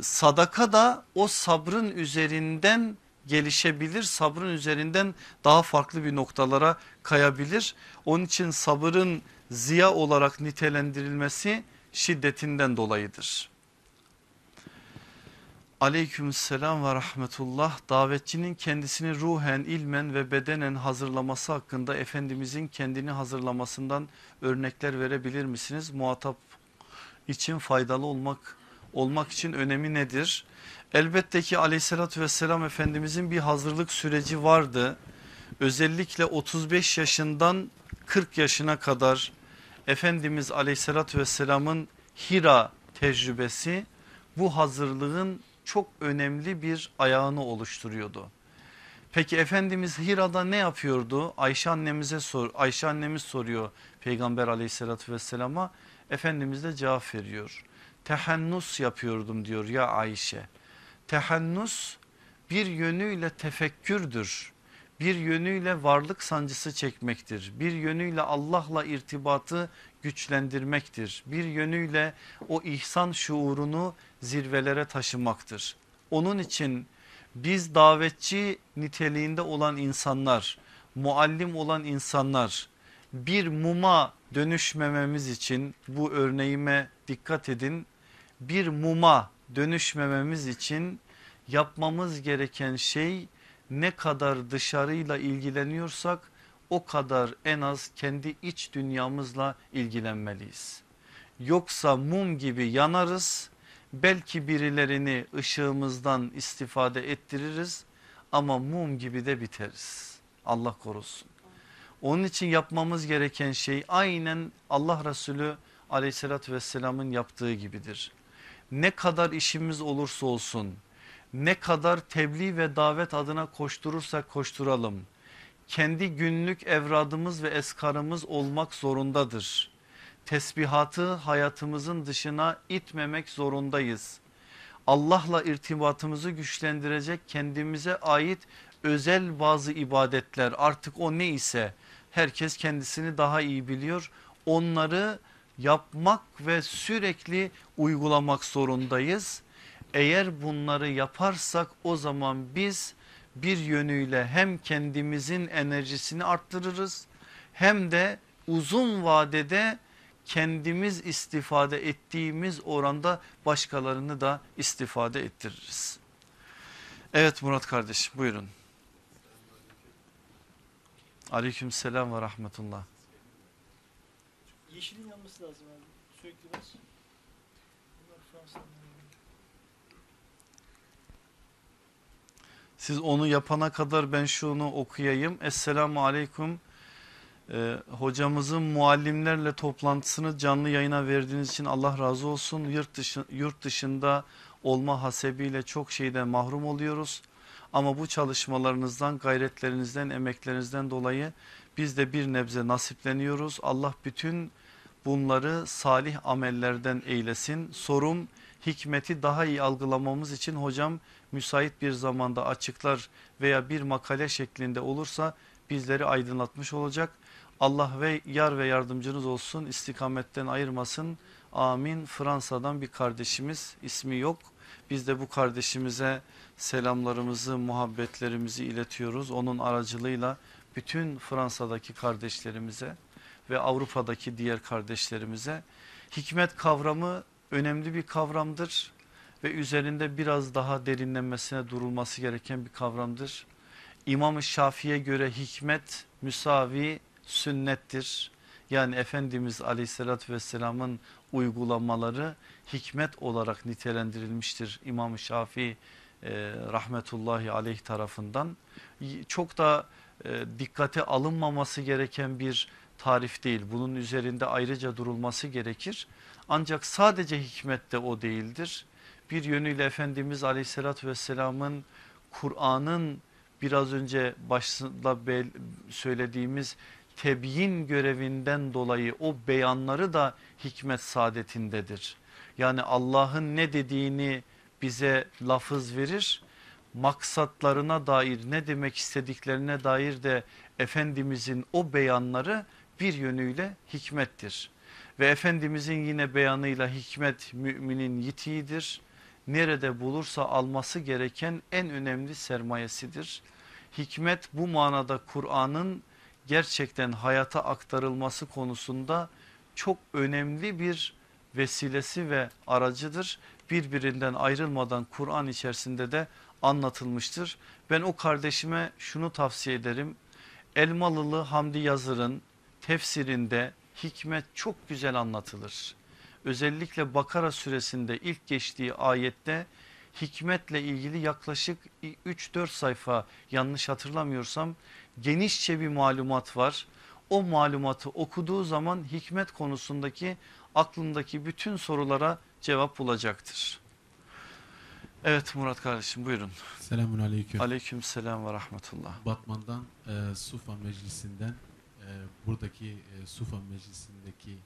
sadaka da o sabrın üzerinden gelişebilir. Sabrın üzerinden daha farklı bir noktalara kayabilir. Onun için sabırın ziya olarak nitelendirilmesi şiddetinden dolayıdır. Aleykümselam ve rahmetullah davetçinin kendisini ruhen, ilmen ve bedenen hazırlaması hakkında Efendimizin kendini hazırlamasından örnekler verebilir misiniz? Muhatap için faydalı olmak olmak için önemi nedir? Elbette ki aleyhissalatü vesselam Efendimizin bir hazırlık süreci vardı. Özellikle 35 yaşından 40 yaşına kadar Efendimiz aleyhissalatü vesselamın Hira tecrübesi bu hazırlığın çok önemli bir ayağını oluşturuyordu. Peki Efendimiz Hira'da ne yapıyordu? Ayşe annemize sor, Ayşe annemiz soruyor Peygamber aleyhissalatü vesselama. Efendimiz de cevap veriyor. Tehennus yapıyordum diyor ya Ayşe. Tehennus bir yönüyle tefekkürdür. Bir yönüyle varlık sancısı çekmektir. Bir yönüyle Allah'la irtibatı güçlendirmektir. Bir yönüyle o ihsan şuurunu zirvelere taşımaktır. Onun için biz davetçi niteliğinde olan insanlar, muallim olan insanlar bir muma dönüşmememiz için bu örneğime dikkat edin. Bir muma dönüşmememiz için yapmamız gereken şey ne kadar dışarıyla ilgileniyorsak o kadar en az kendi iç dünyamızla ilgilenmeliyiz. Yoksa mum gibi yanarız belki birilerini ışığımızdan istifade ettiririz ama mum gibi de biteriz. Allah korusun. Onun için yapmamız gereken şey aynen Allah Resulü aleyhissalatü vesselamın yaptığı gibidir. Ne kadar işimiz olursa olsun ne kadar tebliğ ve davet adına koşturursak koşturalım. Kendi günlük evradımız ve eskarımız olmak zorundadır. Tesbihatı hayatımızın dışına itmemek zorundayız. Allah'la irtibatımızı güçlendirecek kendimize ait özel bazı ibadetler artık o ne ise herkes kendisini daha iyi biliyor. Onları yapmak ve sürekli uygulamak zorundayız. Eğer bunları yaparsak o zaman biz bir yönüyle hem kendimizin enerjisini arttırırız hem de uzun vadede kendimiz istifade ettiğimiz oranda başkalarını da istifade ettiririz. Evet Murat kardeş buyurun. Aleyküm selam ve rahmetullah. Yeşilin yanması lazım abi. Sürekli bas. Bunlar Fransa'dan. Siz onu yapana kadar ben şunu okuyayım. Esselamu aleyküm. Ee, hocamızın muallimlerle toplantısını canlı yayına verdiğiniz için Allah razı olsun. Yurt, dışı, yurt dışında olma hasebiyle çok şeyden mahrum oluyoruz. Ama bu çalışmalarınızdan, gayretlerinizden, emeklerinizden dolayı biz de bir nebze nasipleniyoruz. Allah bütün bunları salih amellerden eylesin. Sorum hikmeti daha iyi algılamamız için hocam müsait bir zamanda açıklar veya bir makale şeklinde olursa bizleri aydınlatmış olacak. Allah ve yar ve yardımcınız olsun istikametten ayırmasın. Amin. Fransa'dan bir kardeşimiz ismi yok. Biz de bu kardeşimize selamlarımızı, muhabbetlerimizi iletiyoruz. Onun aracılığıyla bütün Fransa'daki kardeşlerimize ve Avrupa'daki diğer kardeşlerimize hikmet kavramı önemli bir kavramdır. ve üzerinde biraz daha derinlenmesine durulması gereken bir kavramdır. İmam-ı Şafii'ye göre hikmet müsavi sünnettir. Yani Efendimiz Aleyhisselatü Vesselam'ın uygulamaları hikmet olarak nitelendirilmiştir İmam-ı Şafii e, rahmetullahi aleyh tarafından. Çok da e, dikkate alınmaması gereken bir tarif değil. Bunun üzerinde ayrıca durulması gerekir. Ancak sadece hikmet de o değildir. Bir yönüyle Efendimiz Aleyhisselatü Vesselam'ın Kur'an'ın biraz önce başında söylediğimiz tebyin görevinden dolayı o beyanları da hikmet saadetindedir. Yani Allah'ın ne dediğini bize lafız verir maksatlarına dair ne demek istediklerine dair de Efendimizin o beyanları bir yönüyle hikmettir. Ve Efendimizin yine beyanıyla hikmet müminin yitiğidir. Nerede bulursa alması gereken en önemli sermayesidir. Hikmet bu manada Kur'an'ın gerçekten hayata aktarılması konusunda çok önemli bir vesilesi ve aracıdır. Birbirinden ayrılmadan Kur'an içerisinde de anlatılmıştır. Ben o kardeşime şunu tavsiye ederim. Elmalılı Hamdi Yazır'ın tefsirinde hikmet çok güzel anlatılır. Özellikle Bakara suresinde ilk geçtiği ayette hikmetle ilgili yaklaşık 3-4 sayfa yanlış hatırlamıyorsam genişçe bir malumat var. O malumatı okuduğu zaman hikmet konusundaki aklındaki bütün sorulara cevap bulacaktır. Evet Murat kardeşim buyurun. Selamun aleyküm. Aleyküm selam ve rahmetullah. Batman'dan e, Sufa Meclisi'nden buradaki e, Sufa Meclisi'ndeki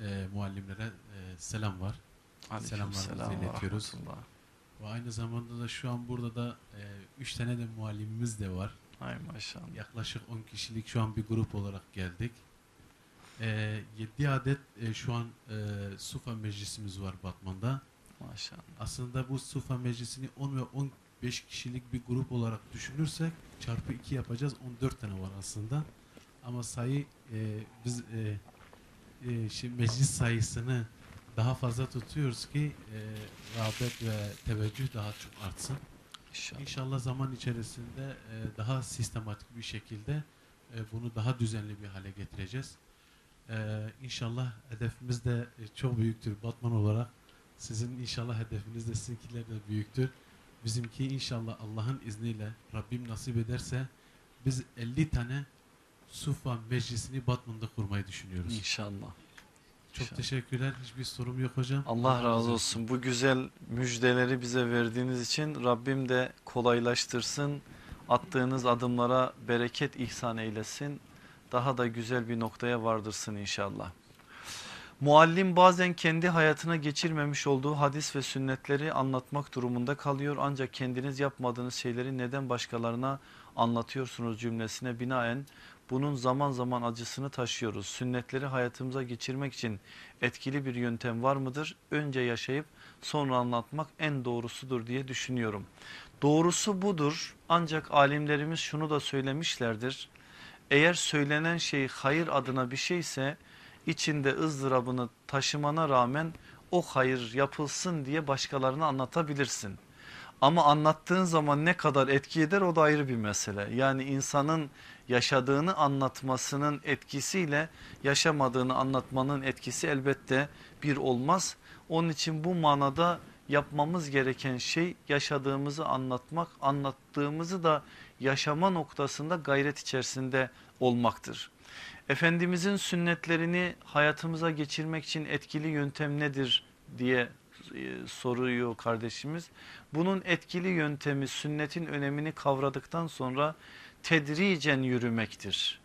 e, muallimlere e, selam var. Selamlarımızı selam iletiyoruz. Ve aynı zamanda da şu an burada da 3 tane de muallimimiz de var. Ay maşallah. Yaklaşık 10 kişilik şu an bir grup olarak geldik. E, 7 adet e, şu an e, Sufa Meclisimiz var Batman'da. Maşallah. Aslında bu Sufa Meclisi'ni 10 ve 15 kişilik bir grup olarak düşünürsek çarpı 2 yapacağız. 14 tane var aslında. Ama sayı e, biz e, e, şimdi meclis sayısını daha fazla tutuyoruz ki e, rağbet ve teveccüh daha çok artsın. İnşallah. İnşallah zaman içerisinde e, daha sistematik bir şekilde e, bunu daha düzenli bir hale getireceğiz. E, inşallah hedefimiz de e, çok büyüktür Batman olarak. Sizin inşallah hedefiniz de sizinkiler de büyüktür. Bizimki inşallah Allah'ın izniyle Rabbim nasip ederse biz 50 tane Sufa meclisini Batman'da kurmayı düşünüyoruz. İnşallah. Çok İnşallah. teşekkürler. Hiçbir sorum yok hocam. Allah razı olsun. Bu güzel müjdeleri bize verdiğiniz için Rabbim de kolaylaştırsın. Attığınız adımlara bereket ihsan eylesin. Daha da güzel bir noktaya vardırsın inşallah. Muallim bazen kendi hayatına geçirmemiş olduğu hadis ve sünnetleri anlatmak durumunda kalıyor. Ancak kendiniz yapmadığınız şeyleri neden başkalarına anlatıyorsunuz cümlesine binaen bunun zaman zaman acısını taşıyoruz. Sünnetleri hayatımıza geçirmek için etkili bir yöntem var mıdır? Önce yaşayıp sonra anlatmak en doğrusudur diye düşünüyorum. Doğrusu budur ancak alimlerimiz şunu da söylemişlerdir. Eğer söylenen şey hayır adına bir şeyse içinde ızdırabını taşımana rağmen o hayır yapılsın diye başkalarına anlatabilirsin. Ama anlattığın zaman ne kadar etki eder o da ayrı bir mesele. Yani insanın yaşadığını anlatmasının etkisiyle yaşamadığını anlatmanın etkisi elbette bir olmaz. Onun için bu manada yapmamız gereken şey yaşadığımızı anlatmak, anlattığımızı da yaşama noktasında gayret içerisinde olmaktır. Efendimizin sünnetlerini hayatımıza geçirmek için etkili yöntem nedir diye e, soruyor kardeşimiz. Bunun etkili yöntemi sünnetin önemini kavradıktan sonra tedricen yürümektir.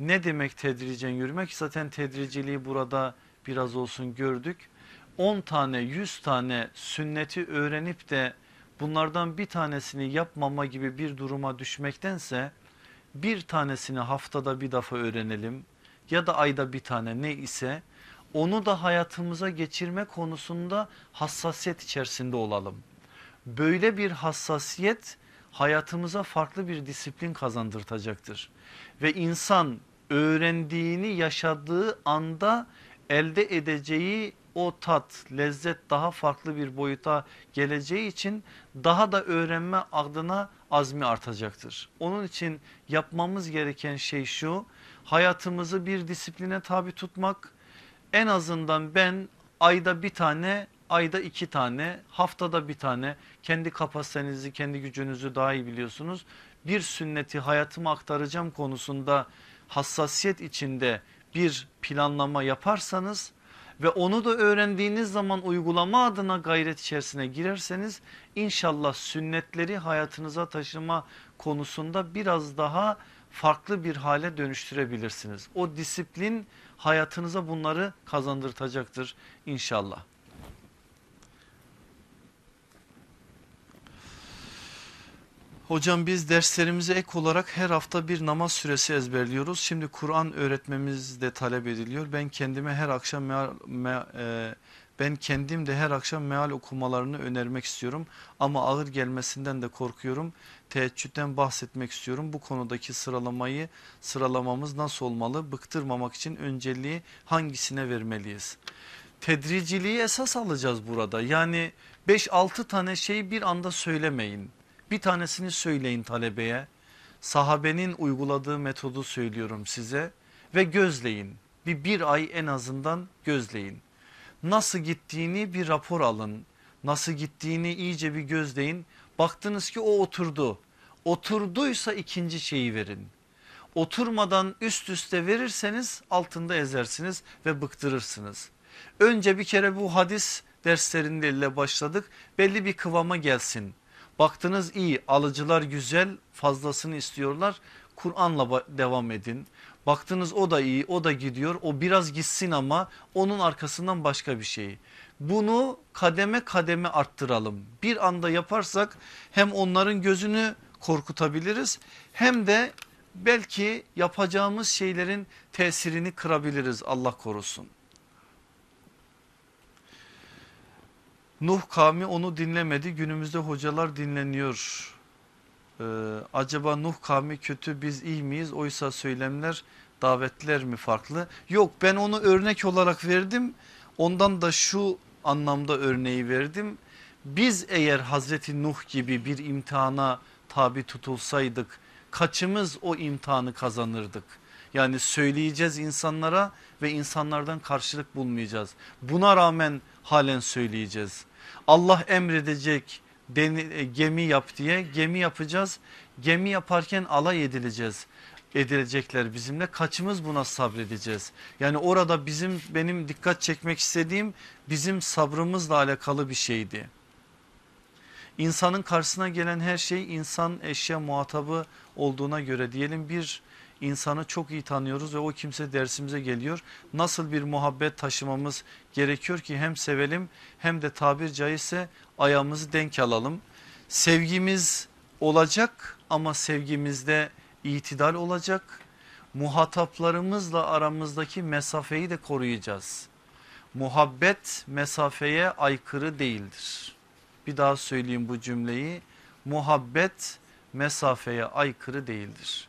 Ne demek tedricen yürümek? Zaten tedriciliği burada biraz olsun gördük. 10 tane 100 tane sünneti öğrenip de bunlardan bir tanesini yapmama gibi bir duruma düşmektense bir tanesini haftada bir defa öğrenelim ya da ayda bir tane ne ise onu da hayatımıza geçirme konusunda hassasiyet içerisinde olalım. Böyle bir hassasiyet hayatımıza farklı bir disiplin kazandırtacaktır. Ve insan öğrendiğini yaşadığı anda elde edeceği o tat, lezzet daha farklı bir boyuta geleceği için daha da öğrenme adına azmi artacaktır. Onun için yapmamız gereken şey şu hayatımızı bir disipline tabi tutmak en azından ben ayda bir tane ayda iki tane haftada bir tane kendi kapasitenizi kendi gücünüzü daha iyi biliyorsunuz bir sünneti hayatıma aktaracağım konusunda hassasiyet içinde bir planlama yaparsanız ve onu da öğrendiğiniz zaman uygulama adına gayret içerisine girerseniz inşallah sünnetleri hayatınıza taşıma konusunda biraz daha farklı bir hale dönüştürebilirsiniz. O disiplin hayatınıza bunları kazandırtacaktır inşallah. Hocam biz derslerimize ek olarak her hafta bir namaz süresi ezberliyoruz. Şimdi Kur'an öğretmemiz de talep ediliyor. Ben kendime her akşam meal, me, e, ben kendim de her akşam meal okumalarını önermek istiyorum. Ama ağır gelmesinden de korkuyorum. Teheccüden bahsetmek istiyorum. Bu konudaki sıralamayı sıralamamız nasıl olmalı? Bıktırmamak için önceliği hangisine vermeliyiz? Tedriciliği esas alacağız burada. Yani 5-6 tane şeyi bir anda söylemeyin. Bir tanesini söyleyin talebeye. Sahabenin uyguladığı metodu söylüyorum size ve gözleyin. Bir bir ay en azından gözleyin. Nasıl gittiğini bir rapor alın. Nasıl gittiğini iyice bir gözleyin. Baktınız ki o oturdu. Oturduysa ikinci şeyi verin. Oturmadan üst üste verirseniz altında ezersiniz ve bıktırırsınız. Önce bir kere bu hadis dersleriyle başladık. Belli bir kıvama gelsin. Baktınız iyi alıcılar güzel fazlasını istiyorlar. Kur'an'la devam edin. Baktınız o da iyi o da gidiyor o biraz gitsin ama onun arkasından başka bir şey. Bunu kademe kademe arttıralım. Bir anda yaparsak hem onların gözünü korkutabiliriz hem de belki yapacağımız şeylerin tesirini kırabiliriz Allah korusun. Nuh kavmi onu dinlemedi günümüzde hocalar dinleniyor. Ee, acaba Nuh kavmi kötü biz iyi miyiz oysa söylemler davetler mi farklı? Yok ben onu örnek olarak verdim ondan da şu anlamda örneği verdim. Biz eğer Hazreti Nuh gibi bir imtihana tabi tutulsaydık kaçımız o imtihanı kazanırdık? Yani söyleyeceğiz insanlara ve insanlardan karşılık bulmayacağız. Buna rağmen halen söyleyeceğiz. Allah emredecek e, gemi yap diye gemi yapacağız. Gemi yaparken alay edileceğiz edilecekler bizimle kaçımız buna sabredeceğiz? Yani orada bizim benim dikkat çekmek istediğim bizim sabrımızla alakalı bir şeydi. İnsanın karşısına gelen her şey insan eşya muhatabı olduğuna göre diyelim bir insanı çok iyi tanıyoruz ve o kimse dersimize geliyor. Nasıl bir muhabbet taşımamız gerekiyor ki hem sevelim hem de tabir caizse ayağımızı denk alalım. Sevgimiz olacak ama sevgimizde itidal olacak. Muhataplarımızla aramızdaki mesafeyi de koruyacağız. Muhabbet mesafeye aykırı değildir. Bir daha söyleyeyim bu cümleyi. Muhabbet mesafeye aykırı değildir.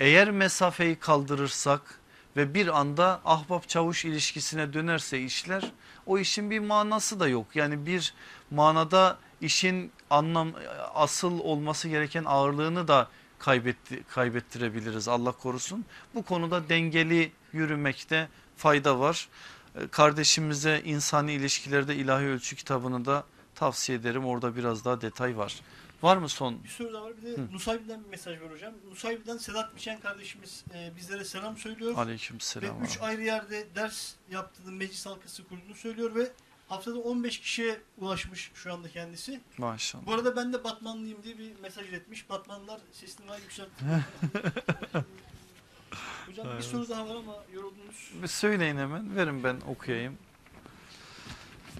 Eğer mesafeyi kaldırırsak ve bir anda ahbap çavuş ilişkisine dönerse işler o işin bir manası da yok. Yani bir manada işin anlam asıl olması gereken ağırlığını da kaybetti, kaybettirebiliriz Allah korusun. Bu konuda dengeli yürümekte fayda var. Ee, kardeşimize insani ilişkilerde ilahi ölçü kitabını da tavsiye ederim. Orada biraz daha detay var. Var mı son? Bir soru daha var. Bir de Hı. Nusaybin'den bir mesaj var hocam. Nusaybin'den Sedat Biçen kardeşimiz e, bizlere selam söylüyor. Aleyküm Ve selam. 3 ayrı yerde ders yaptığını, meclis halkası kurduğunu söylüyor ve haftada 15 kişiye ulaşmış şu anda kendisi. Maşallah. Bu arada ben de Batmanlıyım diye bir mesaj iletmiş. Batmanlılar sesini var yükselt. Hocam bir soru daha var ama yoruldunuz. Bir söyleyin hemen verin ben okuyayım.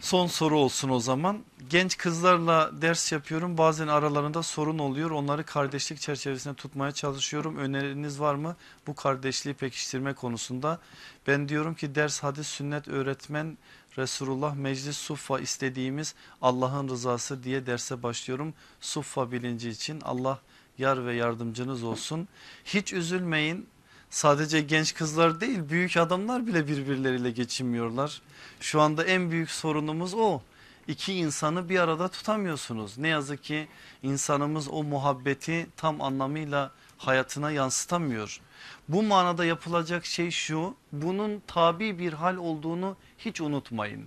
Son soru olsun o zaman. Genç kızlarla ders yapıyorum. Bazen aralarında sorun oluyor. Onları kardeşlik çerçevesinde tutmaya çalışıyorum. Öneriniz var mı bu kardeşliği pekiştirme konusunda? Ben diyorum ki ders, hadis, sünnet, öğretmen, Resulullah, meclis, suffa istediğimiz Allah'ın rızası diye derse başlıyorum. Suffa bilinci için Allah yar ve yardımcınız olsun. Hiç üzülmeyin. Sadece genç kızlar değil büyük adamlar bile birbirleriyle geçinmiyorlar. Şu anda en büyük sorunumuz o. İki insanı bir arada tutamıyorsunuz. Ne yazık ki insanımız o muhabbeti tam anlamıyla hayatına yansıtamıyor. Bu manada yapılacak şey şu bunun tabi bir hal olduğunu hiç unutmayın.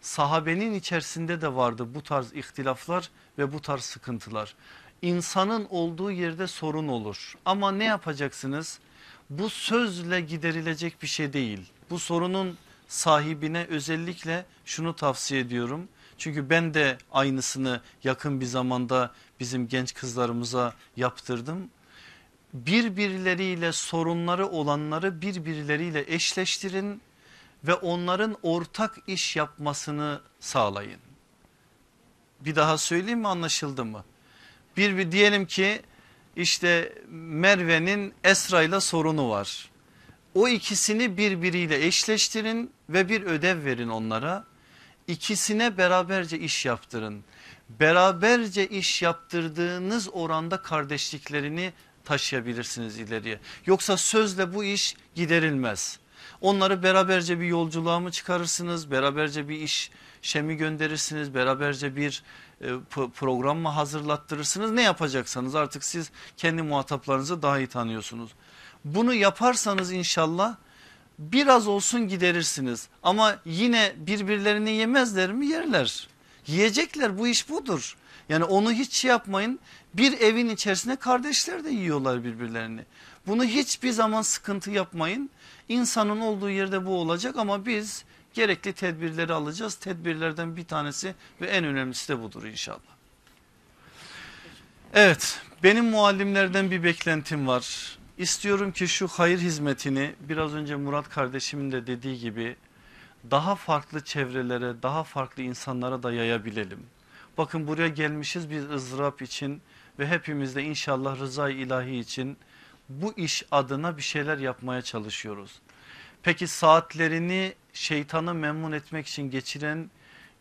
Sahabenin içerisinde de vardı bu tarz ihtilaflar ve bu tarz sıkıntılar. İnsanın olduğu yerde sorun olur ama ne yapacaksınız? Bu sözle giderilecek bir şey değil. Bu sorunun sahibine özellikle şunu tavsiye ediyorum. Çünkü ben de aynısını yakın bir zamanda bizim genç kızlarımıza yaptırdım birbirleriyle sorunları olanları birbirleriyle eşleştirin ve onların ortak iş yapmasını sağlayın. Bir daha söyleyeyim mi anlaşıldı mı? Bir, bir diyelim ki işte Merve'nin Esra ile sorunu var. O ikisini birbiriyle eşleştirin ve bir ödev verin onlara. İkisine beraberce iş yaptırın. Beraberce iş yaptırdığınız oranda kardeşliklerini taşıyabilirsiniz ileriye. Yoksa sözle bu iş giderilmez. Onları beraberce bir yolculuğa mı çıkarırsınız? Beraberce bir iş şemi gönderirsiniz? Beraberce bir e, program mı hazırlattırırsınız? Ne yapacaksanız artık siz kendi muhataplarınızı daha iyi tanıyorsunuz. Bunu yaparsanız inşallah biraz olsun giderirsiniz. Ama yine birbirlerini yemezler mi? Yerler. Yiyecekler bu iş budur. Yani onu hiç şey yapmayın. Bir evin içerisinde kardeşler de yiyorlar birbirlerini. Bunu hiçbir zaman sıkıntı yapmayın. İnsanın olduğu yerde bu olacak ama biz gerekli tedbirleri alacağız. Tedbirlerden bir tanesi ve en önemlisi de budur inşallah. Evet benim muallimlerden bir beklentim var. İstiyorum ki şu hayır hizmetini biraz önce Murat kardeşimin de dediği gibi daha farklı çevrelere daha farklı insanlara da yayabilelim. Bakın buraya gelmişiz bir ızdırap için ve hepimiz de inşallah rızayı ilahi için bu iş adına bir şeyler yapmaya çalışıyoruz. Peki saatlerini şeytanı memnun etmek için geçiren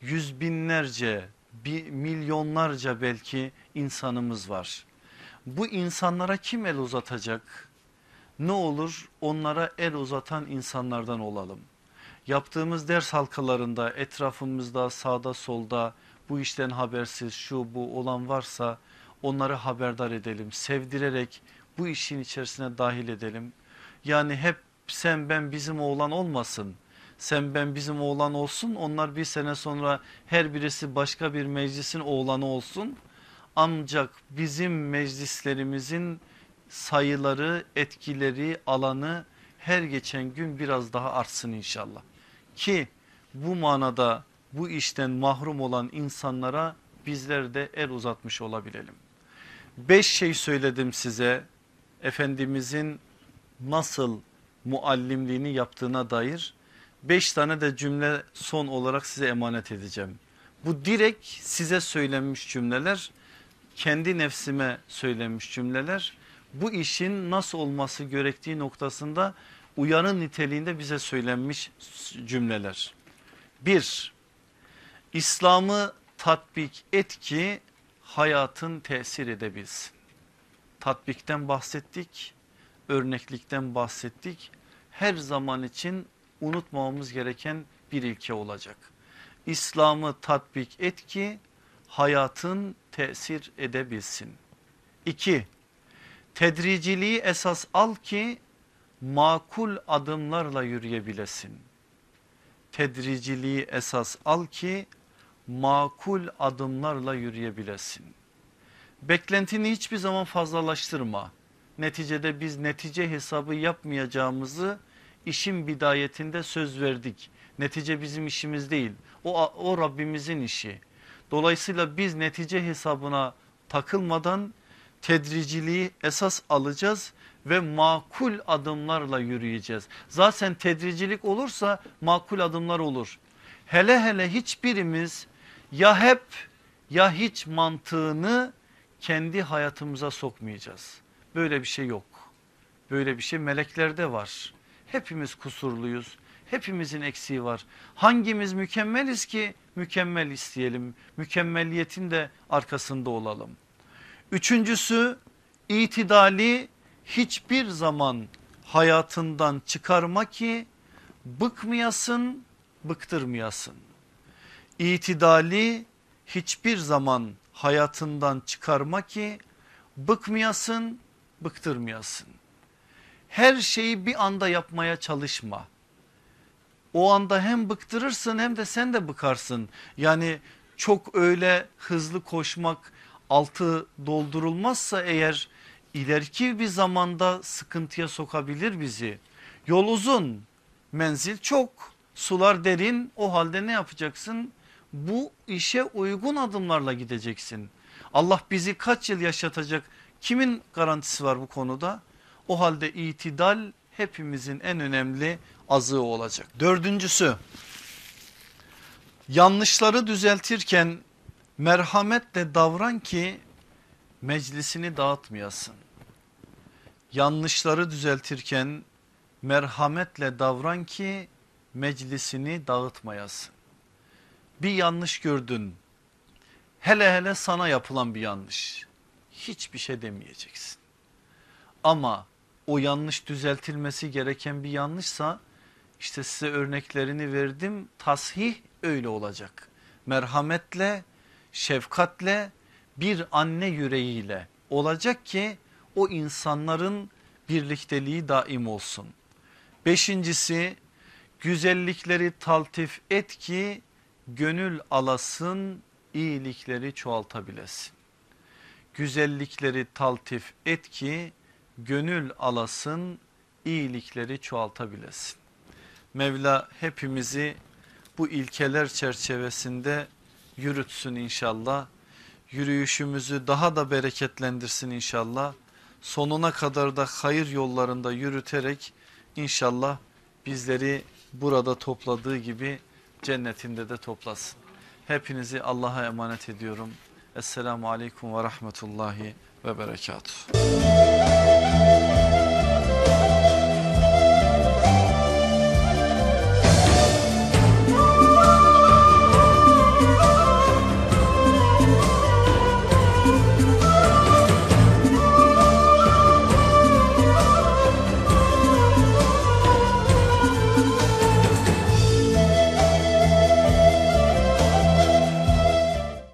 yüz binlerce, bir milyonlarca belki insanımız var. Bu insanlara kim el uzatacak? Ne olur onlara el uzatan insanlardan olalım. Yaptığımız ders halkalarında etrafımızda sağda solda bu işten habersiz şu bu olan varsa onları haberdar edelim. Sevdirerek bu işin içerisine dahil edelim. Yani hep sen ben bizim oğlan olmasın. Sen ben bizim oğlan olsun onlar bir sene sonra her birisi başka bir meclisin oğlanı olsun. Ancak bizim meclislerimizin sayıları, etkileri, alanı her geçen gün biraz daha artsın inşallah. Ki bu manada bu işten mahrum olan insanlara bizler de el uzatmış olabilelim. Beş şey söyledim size Efendimizin nasıl muallimliğini yaptığına dair beş tane de cümle son olarak size emanet edeceğim. Bu direkt size söylenmiş cümleler kendi nefsime söylenmiş cümleler bu işin nasıl olması gerektiği noktasında uyarı niteliğinde bize söylenmiş cümleler. Bir, İslam'ı tatbik et ki hayatın tesir edebilsin. Tatbikten bahsettik, örneklikten bahsettik. Her zaman için unutmamamız gereken bir ilke olacak. İslam'ı tatbik et ki hayatın tesir edebilsin. İki, tedriciliği esas al ki makul adımlarla yürüyebilesin. Tedriciliği esas al ki makul adımlarla yürüyebilesin. Beklentini hiçbir zaman fazlalaştırma. Neticede biz netice hesabı yapmayacağımızı işin bidayetinde söz verdik. Netice bizim işimiz değil. O, o Rabbimizin işi. Dolayısıyla biz netice hesabına takılmadan tedriciliği esas alacağız ve makul adımlarla yürüyeceğiz. Zaten tedricilik olursa makul adımlar olur. Hele hele hiçbirimiz ya hep ya hiç mantığını kendi hayatımıza sokmayacağız. Böyle bir şey yok. Böyle bir şey meleklerde var. Hepimiz kusurluyuz. Hepimizin eksiği var. Hangimiz mükemmeliz ki mükemmel isteyelim. Mükemmeliyetin de arkasında olalım. Üçüncüsü itidali hiçbir zaman hayatından çıkarma ki bıkmayasın, bıktırmayasın. İtidali hiçbir zaman hayatından çıkarma ki bıkmayasın, bıktırmayasın. Her şeyi bir anda yapmaya çalışma. O anda hem bıktırırsın hem de sen de bıkarsın. Yani çok öyle hızlı koşmak altı doldurulmazsa eğer ileriki bir zamanda sıkıntıya sokabilir bizi. Yol uzun, menzil çok, sular derin o halde ne yapacaksın? Bu işe uygun adımlarla gideceksin. Allah bizi kaç yıl yaşatacak kimin garantisi var bu konuda? O halde itidal hepimizin en önemli azığı olacak. Dördüncüsü yanlışları düzeltirken merhametle davran ki meclisini dağıtmayasın. Yanlışları düzeltirken merhametle davran ki meclisini dağıtmayasın. Bir yanlış gördün. Hele hele sana yapılan bir yanlış. Hiçbir şey demeyeceksin. Ama o yanlış düzeltilmesi gereken bir yanlışsa işte size örneklerini verdim. Tasih öyle olacak. Merhametle, şefkatle, bir anne yüreğiyle olacak ki o insanların birlikteliği daim olsun. Beşincisi güzellikleri taltif et ki gönül alasın iyilikleri çoğaltabilesin. Güzellikleri taltif et ki gönül alasın iyilikleri çoğaltabilesin. Mevla hepimizi bu ilkeler çerçevesinde yürütsün inşallah. Yürüyüşümüzü daha da bereketlendirsin inşallah. Sonuna kadar da hayır yollarında yürüterek inşallah bizleri burada topladığı gibi cennetinde de toplasın. Hepinizi Allah'a emanet ediyorum. Esselamu Aleyküm ve Rahmetullahi ve Berekatuhu.